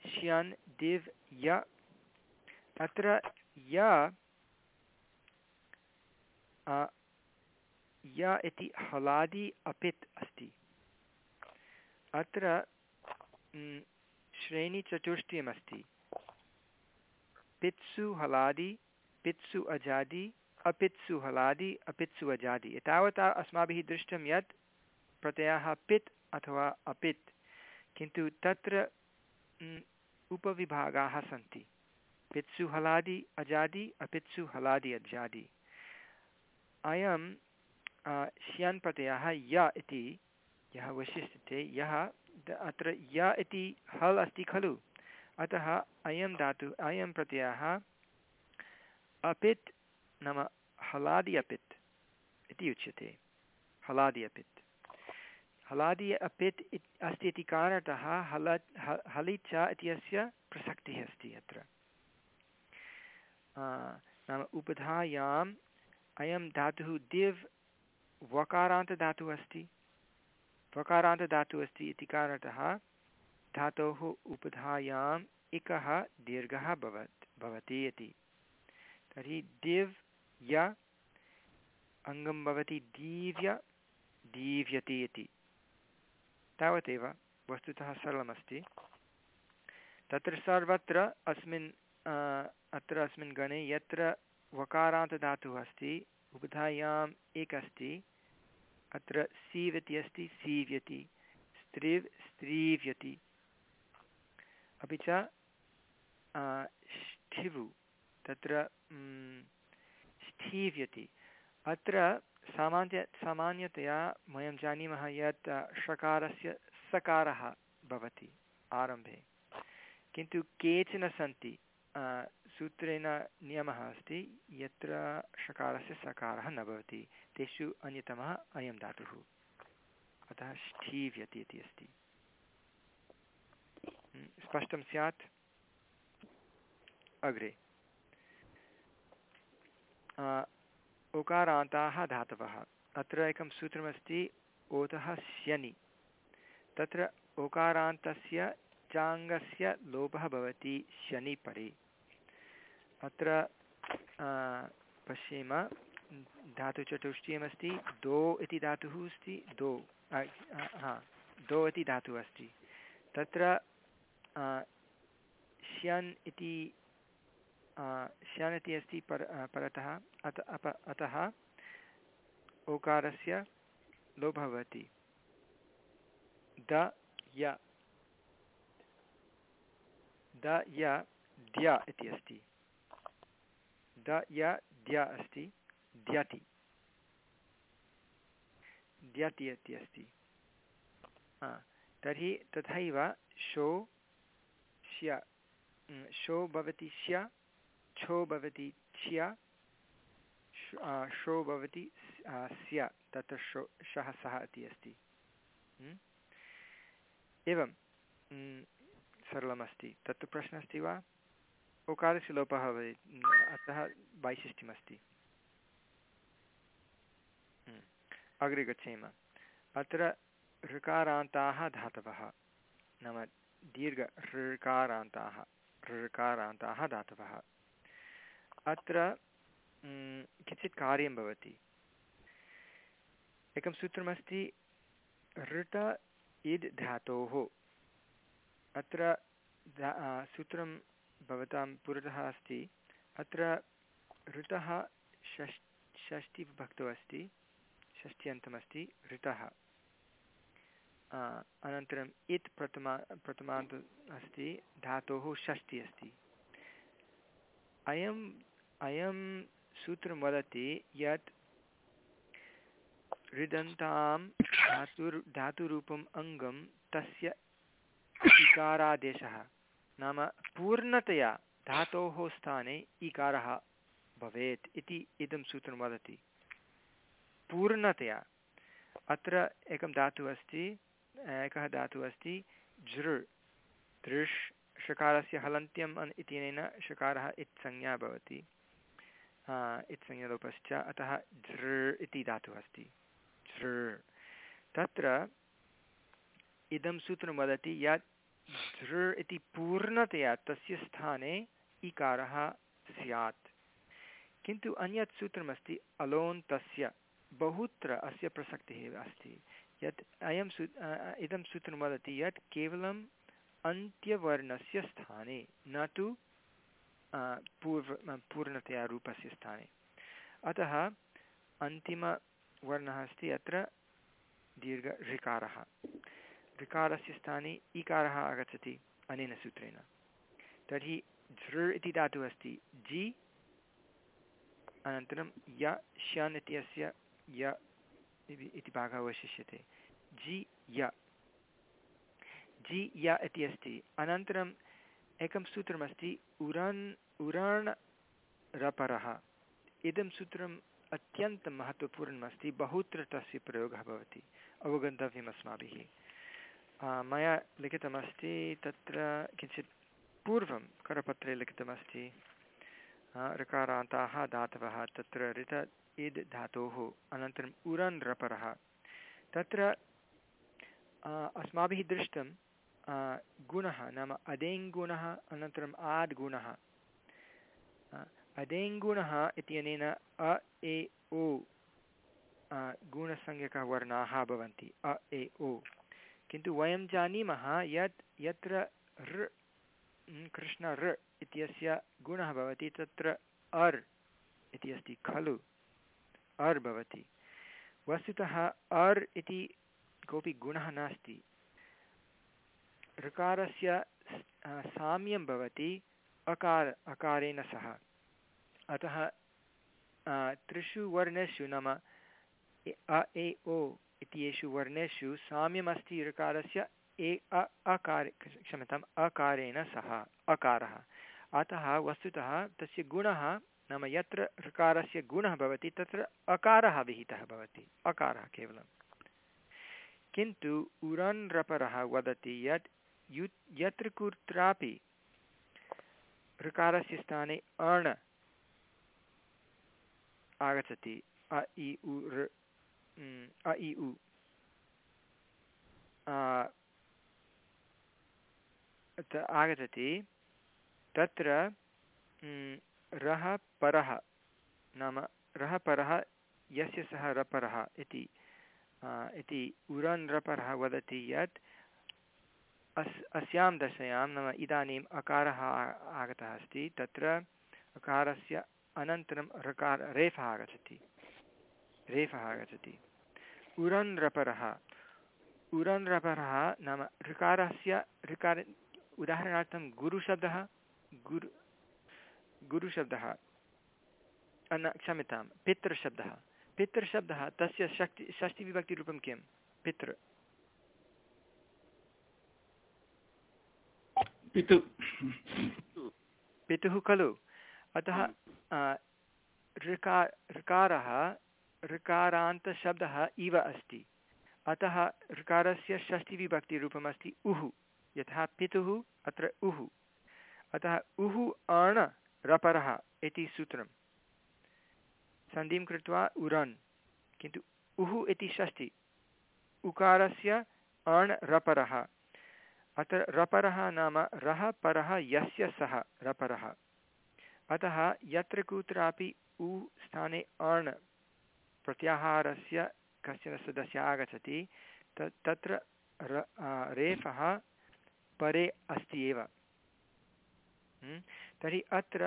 श्यन्, दिव् य अत्र य य इति हलादि अपित् अस्ति। अत्र श्रेणीचतुष्टयमस्ति पित्सु हलादि, पित्सु अजादि अपित्सु हलादि अपित्सु अजादि एतावता अस्माभिः दृष्टं यत् प्रत्ययः पित् अथवा अपित् किन्तु तत्र उपविभागाः सन्ति पित्सु हलादि अजादि अपित्सु हलादि अजादि अयं श्यन् प्रत्ययः य इति यः वशिष्यते यः अत्र य इति हल् अस्ति खलु अतः अयं धातु अयं प्रत्ययः अपित् नाम हलादि अपित् इति उच्यते हलादि अपित् हलादि अपित् अस्ति इति कारणतः हल हलिच इत्यस्य प्रसक्तिः अस्ति अत्र नाम उपधायाम् अयं धातुः दिव् वकारान्तधातुः अस्ति वकारान्तधातुः अस्ति इति कारणतः धातोः उपधायाम् एकः दीर्घः भवत् भवति इति तर्हि दिव् य अङ्गं भवति दीव्य दीव्यति इति तावदेव वस्तुतः सरलमस्ति। तत्र सर्वत्र अस्मिन् अत्र अस्मिन् गणे यत्र वकारान्तधातुः अस्ति उपधायाम् एक अस्ति अत्र सीव्यति अस्ति, सीव्यति, स्त्रिव्, स्त्रीव्यति। अपि च ष्ठिवु, तत्र स्थीव्यति अत्र सामान्य, सामान्यतया वयं जानीमः यत् षकारस्य सकारः भवति आरम्भे। किन्तु केचन सन्ति सूत्रेण नियमः अस्ति, यत्र षकारस्य सकारः न भवति, तेषु अन्यतमः अयं धातुः। अतः ष्ठीव्यति इति अस्ति। स्पष्टं स्यात्? अग्रे। उकारान्ताः धातवः। अत्र एकं सूत्रमस्ति, ओतः स्यनि। तत्र ओकारान्तस्य चाङ्गस्य लोपः भवति शनि परे। अत्र पश्येम, धातुचतुष्टयमस्ति, दो इति धातुः अस्ति, दो। हा, दो इति धातुः अस्ति। तत्र श्यन् इति श्यन् इति अस्ति पर परतः, अत, अप, अतः ओकारस्य लोभः भवति द, य। द, य, द्य इति अस्ति। द, य, द्य अस्ति। द्यति। द्यति इति अस्ति। तर्हि तथैव शो, श्य शो भवति स्य छो भवति स्य शो भवति स्य, तत्र शो, शः, सः इति अस्ति। एवं सरलमस्ति। तत्तु प्रश्नः अस्ति वा? उकारस्य लोपः भवेत् अतः वैशिष्ट्यमस्ति। अग्रे गच्छेम। अत्र ऋकारान्ताः धातवः। नाम दीर्घ ऋकारान्ताः ऋकारान्ताः धातवः। अत्र किञ्चित् कार्यं भवति। एकं सूत्रमस्ति ऋट इद् धातोः। अत्र सूत्रं भवतां पुरतः अस्ति। अत्र ऋतः षष् षष्टिविभक्तौ अस्ति षष्ट्यन्तमस्ति ऋतः अनन्तरम् इत् प्रथमा, प्रथमान्त अस्ति, धातोः षष्टि अस्ति। अयम् अयं सूत्रं वदति यत् ऋदन्तां धातुर्, धातुरूपम् अङ्गं तस्य इकारादेशः। नाम पूर्णतया धातोः स्थाने इकारः भवेत् इति इदं सूत्रं वदति। पूर्णतया। अत्र एकं धातुः अस्ति, एकः धातुः अस्ति झृ। दृश् षकारस्य हलन्त्यम् इत्यनेन षकारः इत्संज्ञा भवति। इत्संज्ञलोपश्च अतः झृ इति धातुः अस्ति। झृ तत्र इदं सूत्रं वदति, यत् झृ इति पूर्णतया तस्य स्थाने इकारः स्यात्। किन्तु अन्यत् सूत्रमस्ति अलोन्तस्य बहुत्र अस्य प्रसक्तिः अस्ति। यत् अयं सू इदं सूत्रं वदति यत् केवलम् अन्त्यवर्णस्य स्थाने, न तु पूर्व पूर्णतया रूपस्य स्थाने अतः अन्तिमवर्णः अस्ति अत्र दीर्घ ऋकारः ऋकारस्य स्थाने इकारः आगच्छति अनेन सूत्रेण तर्हि झृ इति धातुः अस्ति जि अनन्तरं य शन् इत्यस्य य इति भागः अवशिष्यते जि य जि य इति अस्ति अनन्तरम् एकं सूत्रमस्ति उरन्, उराण् रपरः। इदं सूत्रम् अत्यन्तं महत्त्वपूर्णम् अस्ति बहुत्र तस्य प्रयोगः भवति, अवगन्तव्यम् अस्माभिः। मया लिखितमस्ति तत्र किञ्चित् पूर्वं करपत्रे लिखितमस्ति ऋकारान्ताः धातवः, तत्र ऋत इद् धातोः, अनन्तरम् उरन् रपरः। तत्र अस्माभिः दृष्टं गुणः नाम अदेङ्गुणः अनन्तरम् आद् गुणः अदेङ्गुणः इत्यनेन अ ए ओ गुणसंज्ञकः वर्णाः भवन्ति अ ए ओ किन्तु वयं जानीमः यत् यत्र ऋ कृष्ण ऋ इत्यस्य गुणः भवति तत्र अर् इति अस्ति खलु अर् भवति वस्तुतः अर् इति कोऽपि गुणः नास्ति ऋकारस्य साम्यं भवति अकार, अकारेण सह। अतः त्रिषु वर्णेषु नाम अ, ए, ओ इत्येषु वर्णेषु साम्यमस्ति ऋकारस्य ए, अ, अकारे, क्षम्यताम्, अकारेण सह, अकारः। अतः, वस्तुतः, तस्य गुणः नाम यत्र ऋकारस्य गुणः भवति, तत्र अकारः विहितः भवति, अकारः केवलं किन्तु उरन् रपरः वदति यत् यु यत्र कुत्रापि ऋकारस्य स्थाने अण् आगच्छति। अ इ उ ऋ अ इ उ। आगच्छति। तत्र रः परः नाम रः परः यस्य सः रपरः इति। इति उरन् रपरः वदति यत् अस्, अस्यां दशायां नाम इदानीम् अकारः आगतः अस्ति, तत्र अकारस्य अनन्तरं ऋकार रेफः आगच्छति। रेफः आगच्छति। उरन् रपरः उरन् रपरः नाम ऋकारस्य, ऋकार, उदाहरणार्थं गुरुशब्दः, गुरु, गुरुशब्दः। न क्षम्यतां पितृशब्दः। पितृशब्दः, तस्य षष्टि षष्टिविभक्तिरूपं किं पितृ। पितुः। खलु? अतः ऋका ऋकारः ऋकारान्तशब्दः इव अस्ति। अतः ऋकारस्य षष्टिविभक्तिरूपम् अस्ति उः। यथा पितुः अत्र उः। अतः उः अण् रपरः इति सूत्रं सन्धिं कृत्वा उरन्। किन्तु उः इति षष्टि। उकारस्य अण् रपरः। अत्र रपरः नाम रः परः यस्य सः, रपरः। अतः यत्र कुत्रापि उ स्थाने अण् प्रत्याहारस्य कश्चन सदस्यः आगच्छति, त तत्र र रेफः परे अस्ति एव। तर्हि अत्र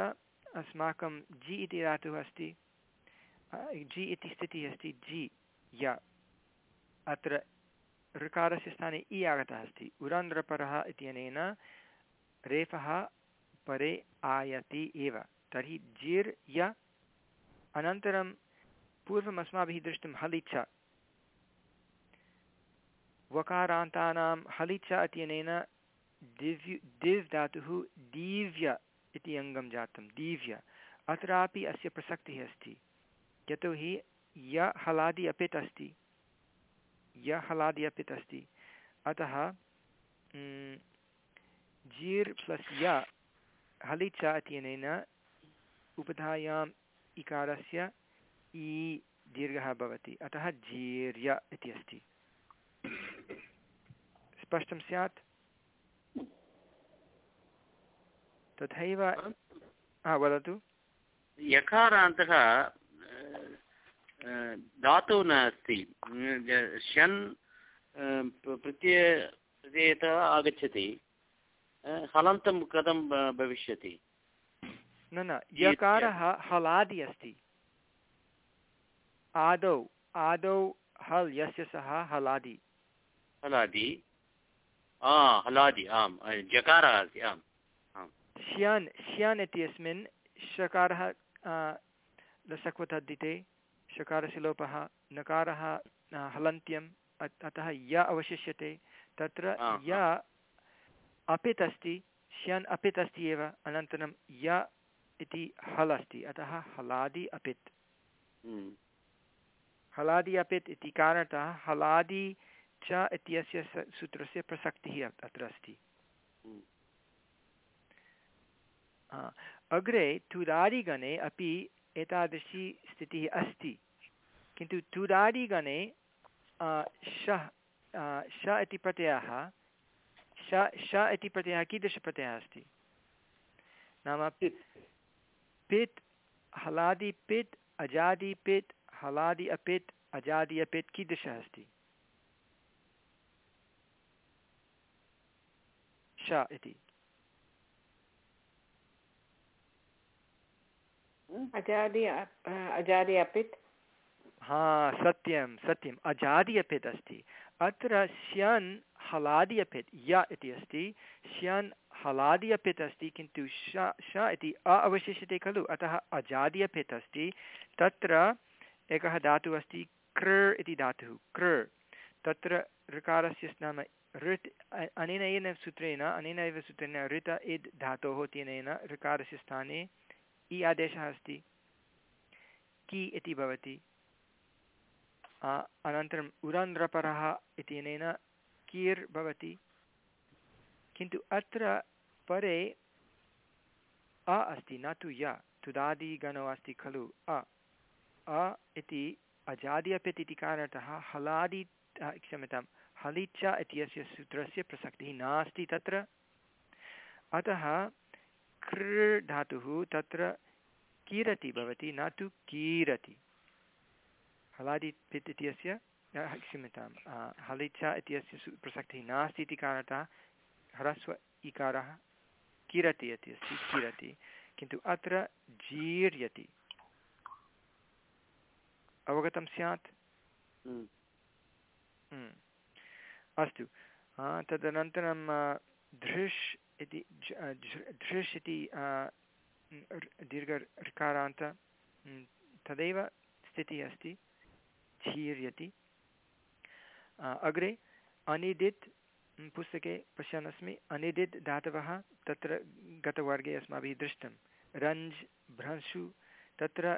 अस्माकं जि इति धातुः अस्ति जि इति स्थितिः अस्ति, जि, य। अत्र ऋकारस्य स्थाने इ आगतः अस्ति। उरन्ध्रपरः इत्यनेन रेफः परे आयति एव। तर्हि जिर् य अनन्तरं पूर्वम् अस्माभिः दृष्टं हलिच वकारान्तानां हलिच इत्यनेन दिव्य दिव् धातुः दीव्य इति अङ्गं जातं। दीव्य। अत्रापि अस्य प्रसक्तिः अस्ति। यतोहि य हलादि अपित् अस्ति। य हलादि अपित् अस्ति। अतः जीर् प्लस् य हलिच इत्यनेन उपधायाम् इकारस्य इ दीर्घः भवति। अतः जीर्य इति अस्ति। स्पष्टं स्यात्? तथैव हा वदतु। यकारान्तः धातुः न अस्ति शन् प्रत्यय प्रत्ययतः आगच्छति। हलन्तं कथं भविष्यति? न न यकारः हलादि अस्ति। आदौ आदौ हल् यस्य सः हलादि। हलादि? हलादि आम् जकारः अस्ति आम् श्यन् श्यन् इत्यस्मिन् शकारः लसक्वतद्धिते शकारस्य लोपः नकारः हलन्त्यम् अतः य अवशिष्यते। तत्र य अपित् अस्ति श्यन् अपित् अस्ति एव अनन्तरं य इति हल् अस्ति अतः हलादि अपित्। हलादि अपित् इति कारणतः हलादि च इत्यस्य सूत्रस्य प्रसक्तिः अत्र अस्ति। अग्रे तुदादिगणे अपि एतादृशी स्थितिः अस्ति। किन्तु तुदादिगणे शः श इति प्रत्ययः श श इति प्रत्ययः कीदृशप्रत्ययः अस्ति? नाम पित् हलादि पित् अजादि पित् हलादि अपित् अजादि अपित् कीदृशः अस्ति? श इति। अजादि अपित् हा, सत्यं, सत्यम्। अजादि अपित् अस्ति। अत्र स्यन् हलादि अपित् य इति अस्ति। स्यन् हलादि अपित् अस्ति, किन्तु श श इति अ अवशिष्यते खलु। अतः अजादि अपित् अस्ति। तत्र एकः धातुः अस्ति, कृ इति धातुः। कृ। तत्र ऋकारस्य नाम ऋत् अनेन सूत्रेण अनेन एव सूत्रेण ऋत इद् धातोः इत्यनेन ऋकारस्य स्थाने इ आदेशः अस्ति। कि इति भवति। अनन्तरम् उरन्ध्रपरः इत्यनेन कीर् भवति। किन्तु अत्र परे अ अस्ति, न तु य। तुदादिगणो अस्ति खलु अ। अ इति अजादि अपित् इति कारणतः हलादि क्षम्यतां हलिच इत्यस्य सूत्रस्य प्रसक्तिः नास्ति तत्र। अतः कृ धातुः तत्र कीरति भवति न तु कीरति। हलादि पित् इत्यस्य क्षम्यतां हलिच इत्यस्य प्रसक्तिः नास्ति इति कारणतः ह्रस्व इकारः किरति इति अस्ति किरति। किन्तु अत्र जीर्यति। अवगतं स्यात्? अस्तु। तदनन्तरं धृष् इति धृष् इति दीर्घ ऋकारान्त तदेव स्थितिः अस्ति झीर्यति अग्रे, अनिदित् पुस्तके पश्यन् अस्मि अनिदित् धातवः तत्र गतवर्गे अस्माभिः दृष्टं रञ्ज्, भ्रंशु, तत्र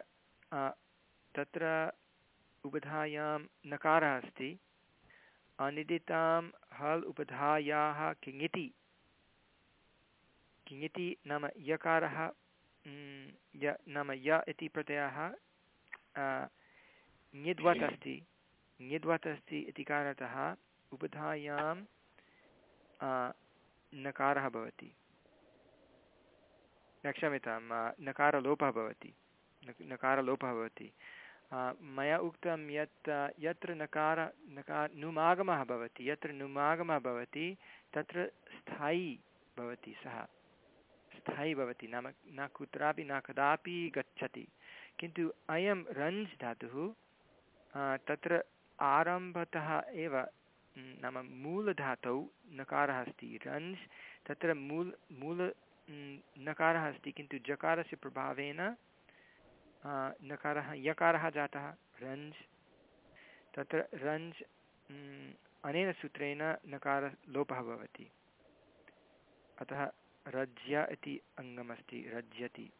तत्र उपधायां नकारः अस्ति। अनिदितां हल् उपधायाः किङिति किङिति नाम यकारः य नाम य इति प्रत्ययः ङिद्वत् अस्ति ङिद्वत् अस्ति इति कारणतः उपधायां नकारः भवति। क्षम्यतां नकारलोपः भवति। नकारलोपः भवति। मया उक्तं यत् यत्र नकार नकार नुमागमः भवति, यत्र नुमागमः भवति, तत्र स्थायी भवति सः। स्थायी भवति। नाम न कुत्रापि न कदापि गच्छति। किन्तु अयं रञ्ज् धातुः तत्र आरम्भतः एव नाम मूलधातौ नकारः अस्ति। रञ्ज् तत्र मूल मूल नकारः अस्ति। किन्तु जकारस्य प्रभावेन नकारः, यकारः जातः। रञ्ज् तत्र रञ्ज् अनेन सूत्रेण नकारलोपः भवति। अतः रज्य इति अङ्गमस्ति रज्यति।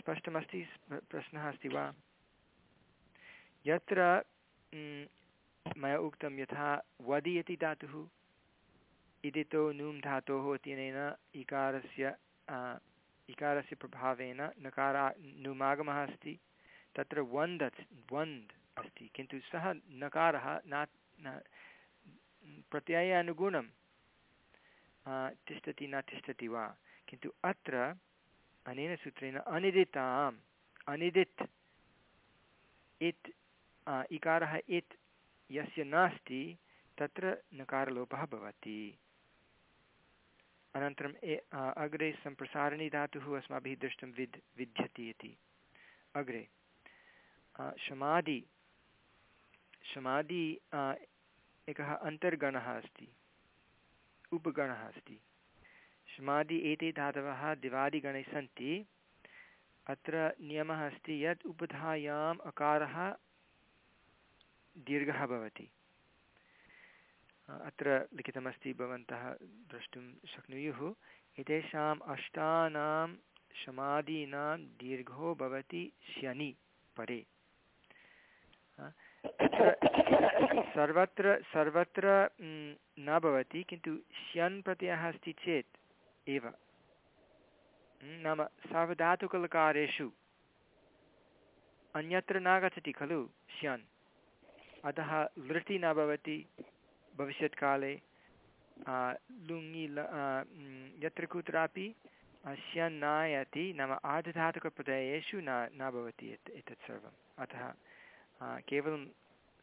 स्पष्टमस्ति, स्प- प्रश्नः अस्ति वा? यत्र मया उक्तं यथा, वदि इति धातुः इदितो नुं धातोः इत्यनेन इकारस्य इकारस्य प्रभावेन नकारा, नुमागमः अस्ति। तत्र वन्द् वन्द् अस्ति, किन्तु सः नकारः न प्रत्ययानुगुणं तिष्ठति न तिष्ठति वा? किन्तु अत्र अनेन सूत्रेण अनिदिताम्, अनिदित्, इत् इकारः इत् यस्य नास्ति, तत्र नकारलोपः भवति। अनन्तरम् ए अग्रे सम्प्रसारणी धातुः अस्माभिः दृष्टं विद् विद्यति इति। अग्रे शमादि शमादि एकः अन्तर्गणः अस्ति। उपगणः अस्ति। शमादि एते धातवः दिवादिगणे सन्ति। अत्र नियमः अस्ति यत् उपधायाम् अकारः दीर्घः भवति। अत्र लिखितमस्ति, भवन्तः द्रष्टुं शक्नुयुः। एतेषाम् अष्टानां शमादीनां दीर्घो भवति शनि परे। सर्वत्र सर्वत्र न भवति, किन्तु श्यन् प्रत्ययः अस्ति चेत् एव। नाम सावधातुकलकारेषु अन्यत्र नागच्छति खलु श्यन्। अतः लृटि न भवति भविष्यत्काले। लुङि यत्र कुत्रापि श्यन् नायति नाम आर्धधातुकप्रत्ययेषु न न भवति एतत् सर्वम्। अतः केवलं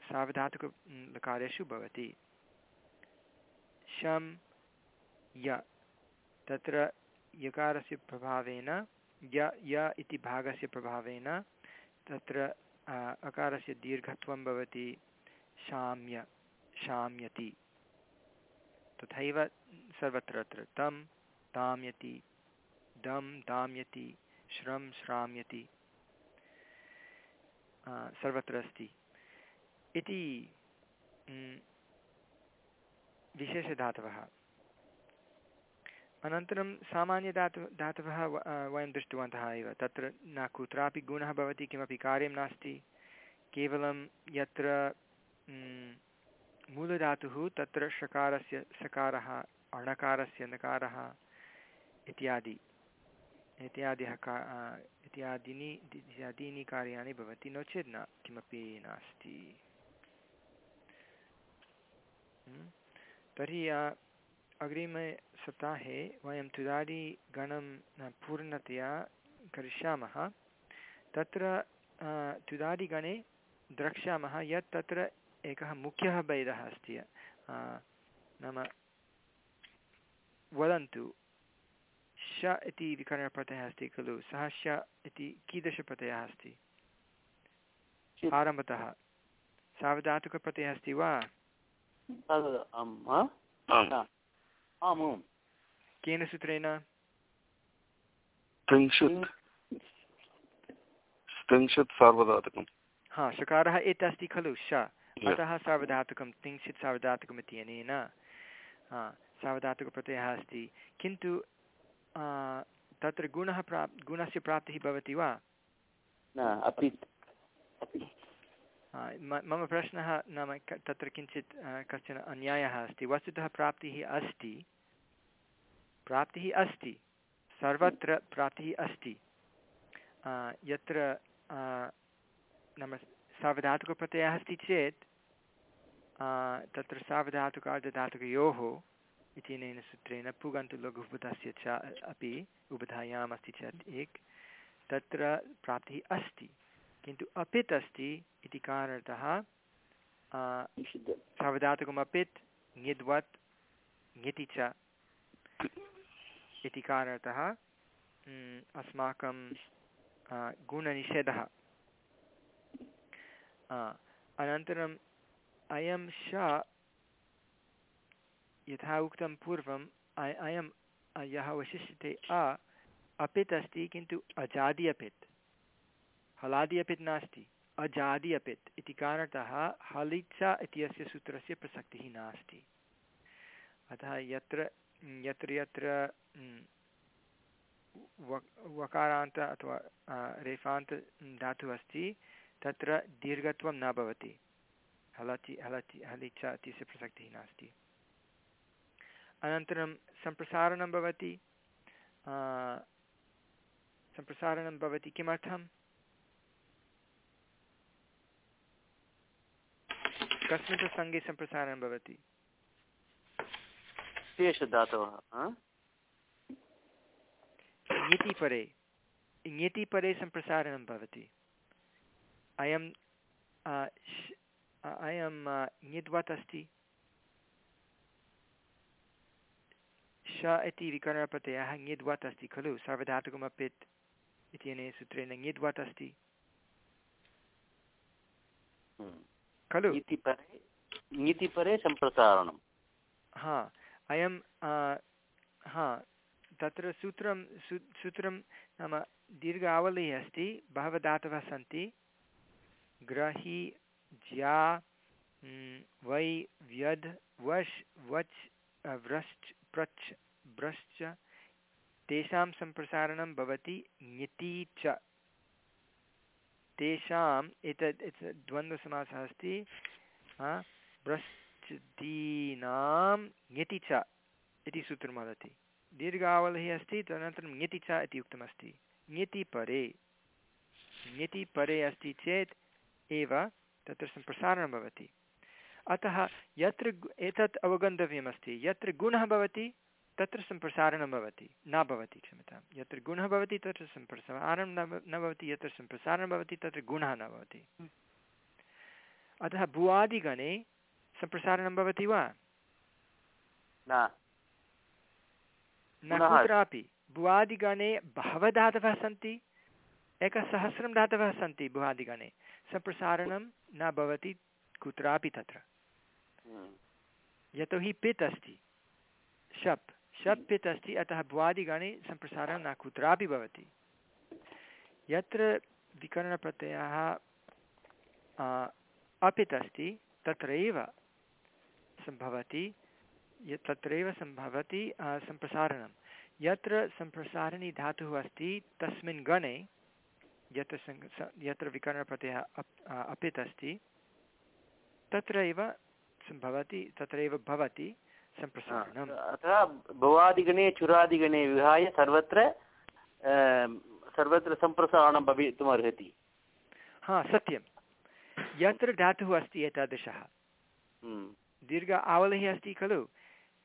सावधातुक लकारेषु भवति। शं, य, तत्र यकारस्य प्रभावेन, य य इति भागस्य प्रभावेन, तत्र अकारस्य दीर्घत्वं भवति शाम्य शाम्यति। तथैव सर्वत्र अत्र तं दाम्यति दं दाम्यति श्रं, श्राम्यति। सर्वत्र अस्ति इति विशेषधातवः। अनन्तरं सामान्यधातु धातवः वयं दृष्टवन्तः एव। तत्र न कुत्रापि गुणः भवति, किमपि कार्यं नास्ति। केवलं यत्र मूलधातुः, तत्र षकारस्य, सकारः, अणकारस्य, नकारः इत्यादि। इत्यादयः का इत्यादीनि इत्यादीनि कार्याणि भवति नो चेत् न किमपि नास्ति। म्, तर्हि अग्रिमे सप्ताहे वयं तुदादिगणं न, पूर्णतया करिष्यामः। तत्र आ, तुदादिगणे द्रक्ष्यामः यत् तत्र एकः मुख्यः भेदः अस्ति। नाम वदन्तु। श इति विकरणप्रत्ययः अस्ति खलु सः श इति कीदृशप्रत्ययः अस्ति आरम्भतः सावधातुकप्रत्ययः अस्ति वा केन सूत्रेण त्रिंशत् त्रिंशत् सार्वधातुकं हा शकारः एत अस्ति खलु श अतः सावधातुकं तिंशित् सावधातुकम् इत्यनेन हा सावधातुकप्रत्ययः अस्ति किन्तु तत्र गुणः प्राप् गुणस्य प्राप्तिः भवति वा? मम प्रश्नः नाम तत्र किञ्चित् कश्चन अन्यायः अस्ति। वस्तुतः प्राप्तिः अस्ति। प्राप्तिः अस्ति। सर्वत्र प्राप्तिः अस्ति। यत्र नाम सावधातुकप्रत्ययः अस्ति चेत् तत्र सावधातुकार्धधातुकयोः इत्यनेन सूत्रेण पुगन्तु लघुभूतस्य च अपि उभधायाम् अस्ति चेत् एक। तत्र प्राप्तिः अस्ति किन्तु अपित् अस्ति इति कारणतः आ, सावधातुकम् अपित् ङिद्वत् ङिति च इति कारणतः अस्माकं गुणनिषेधः। अनन्तरम् अयं श यथा उक्तं पूर्वम् अय यः वशिष्यते अ, अपित् अस्ति, किन्तु अजादि अपित्। हलादि अपित् नास्ति, अजादि अपित् इति कारणतः हलिचा इत्यस्य सूत्रस्य प्रसक्तिः नास्ति। अतः यत्र यत्र यत्र वकारान्त अथवा रेफान्त धातुः अस्ति, तत्र दीर्घत्वं न भवति। हलचि हलचि हलिच इत्यस्य प्रसक्तिः नास्ति। अनन्तरं सम्प्रसारणं भवति सम्प्रसारणं भवति किमर्थं? कस्मिन् प्रसङ्गे सम्प्रसारणं भवति? विशेषधातवः परे ङिति परे सम्प्रसारणं भवति। अयं अयं ङिद्वत् अस्ति। श इति विकरणप्रत्ययः ङिद्वत् अस्ति खलु? सार्वधातुकमपित् इत्यनेन सूत्रेण ङिद्वत् अस्ति खलु? ङिति परे सम्प्रसारणं हा अयं हा तत्र सूत्रं सू सूत्रं नाम दीर्घ आवलिः अस्ति बहवः धातवः सन्ति। ग्रहि ज्या वै व्यध् वश् वच् व्रश्च प्रच् ब्रश्च, तेषां सम्प्रसारणं भवति, ङिति च। तेषाम् एतत् द्वन्द्वसमासः अस्ति ब्रश्चदीनां ङिति च इति सूत्रं वदति। दीर्घावलिः अस्ति, तदनन्तरं ङिति च इति उक्तमस्ति। ङिति परे। ङिति परे अस्ति चेत् एव तत्र सम्प्रसारणं भवति। अतः यत्र एतत् अवगन्तव्यमस्ति। यत्र गुणः भवति तत्र सम्प्रसारणं भवति न भवति क्षम्यतां। यत्र गुणः भवति तत्र सम्प्रसारणं न भवति यत्र सम्प्रसारणं भवति तत्र गुणः न भवति। अतः भुवादिगणे सम्प्रसारणं भवति वा? न। कुत्रापि। भुवादिगणे बहवः धातवः सन्ति एकसहस्रं धातवः सन्ति भुवादिगणे। सम्प्रसारणं न भवति कुत्रापि तत्र। यतोहि पित् अस्ति शप्। शप् पित् अस्ति अतः भुवादिगणे सम्प्रसारणं न कुत्रापि भवति। यत्र विकरणप्रत्ययः अपित् अस्ति तत्रैव सम्भवति यत् तत्रैव सम्भवति सम्प्रसारणं। यत्र सम्प्रसारिणी धातुः अस्ति, तस्मिन् गणे, यत्र यत्र विकरणप्रत्ययः अप् अपित् अस्ति तत्रैव सम्भवति, तत्रैव भवति सम्प्रसारणम् अतः भवादिगणे चुरादिगणे विहाय सर्वत्र सर्वत्र सम्प्रसारणं भवितुमर्हति हा सत्यं यत्र धातुः अस्ति एतादृशः दीर्घ आवलिः अस्ति खलु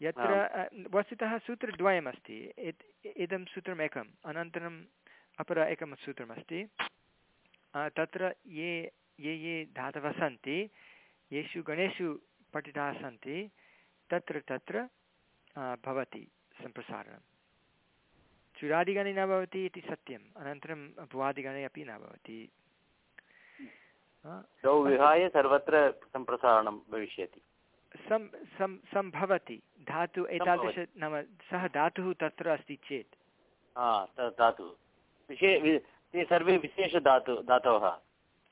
यत्र वस्तुतः सूत्रद्वयमस्ति इदं सूत्रम् एकम् अनन्तरम् अपर एकं सूत्रमस्ति तत्र ये ये ये धातवः सन्ति येषु गणेषु पठिताः सन्ति तत्र तत्र भवति सम्प्रसारणं। चुरादिगणे न भवति इति सत्यम् अनन्तरं भुवादिगणे अपि न भवति। विहाय सर्वत्र सम्प्रसारणं भविष्यति। सं सं सम्भवति। धातु एतादृश नाम सः धातुः तत्र अस्ति चेत्। धातुः। विशे ते सर्वे विशेषधातु धातवः।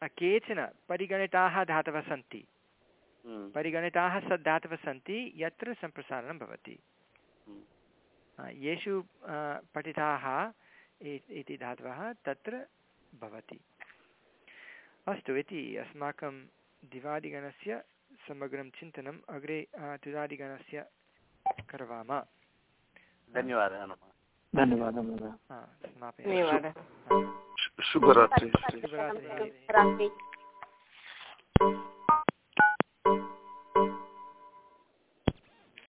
केचन परिगणिताः धातवः सन्ति। परिगणिताः स धातवः सन्ति यत्र सम्प्रसारणं भवति। येषु पठिताः इति धातवः तत्र भवति। अस्तु इति अस्माकं दिवादिगणस्य समग्रं चिन्तनम्। अग्रे तुदादिगणस्य करवाम। धन्यवादः धन्यवादः समापयामः। शुभरात्रिः। शुभरात्रिः। रात्रि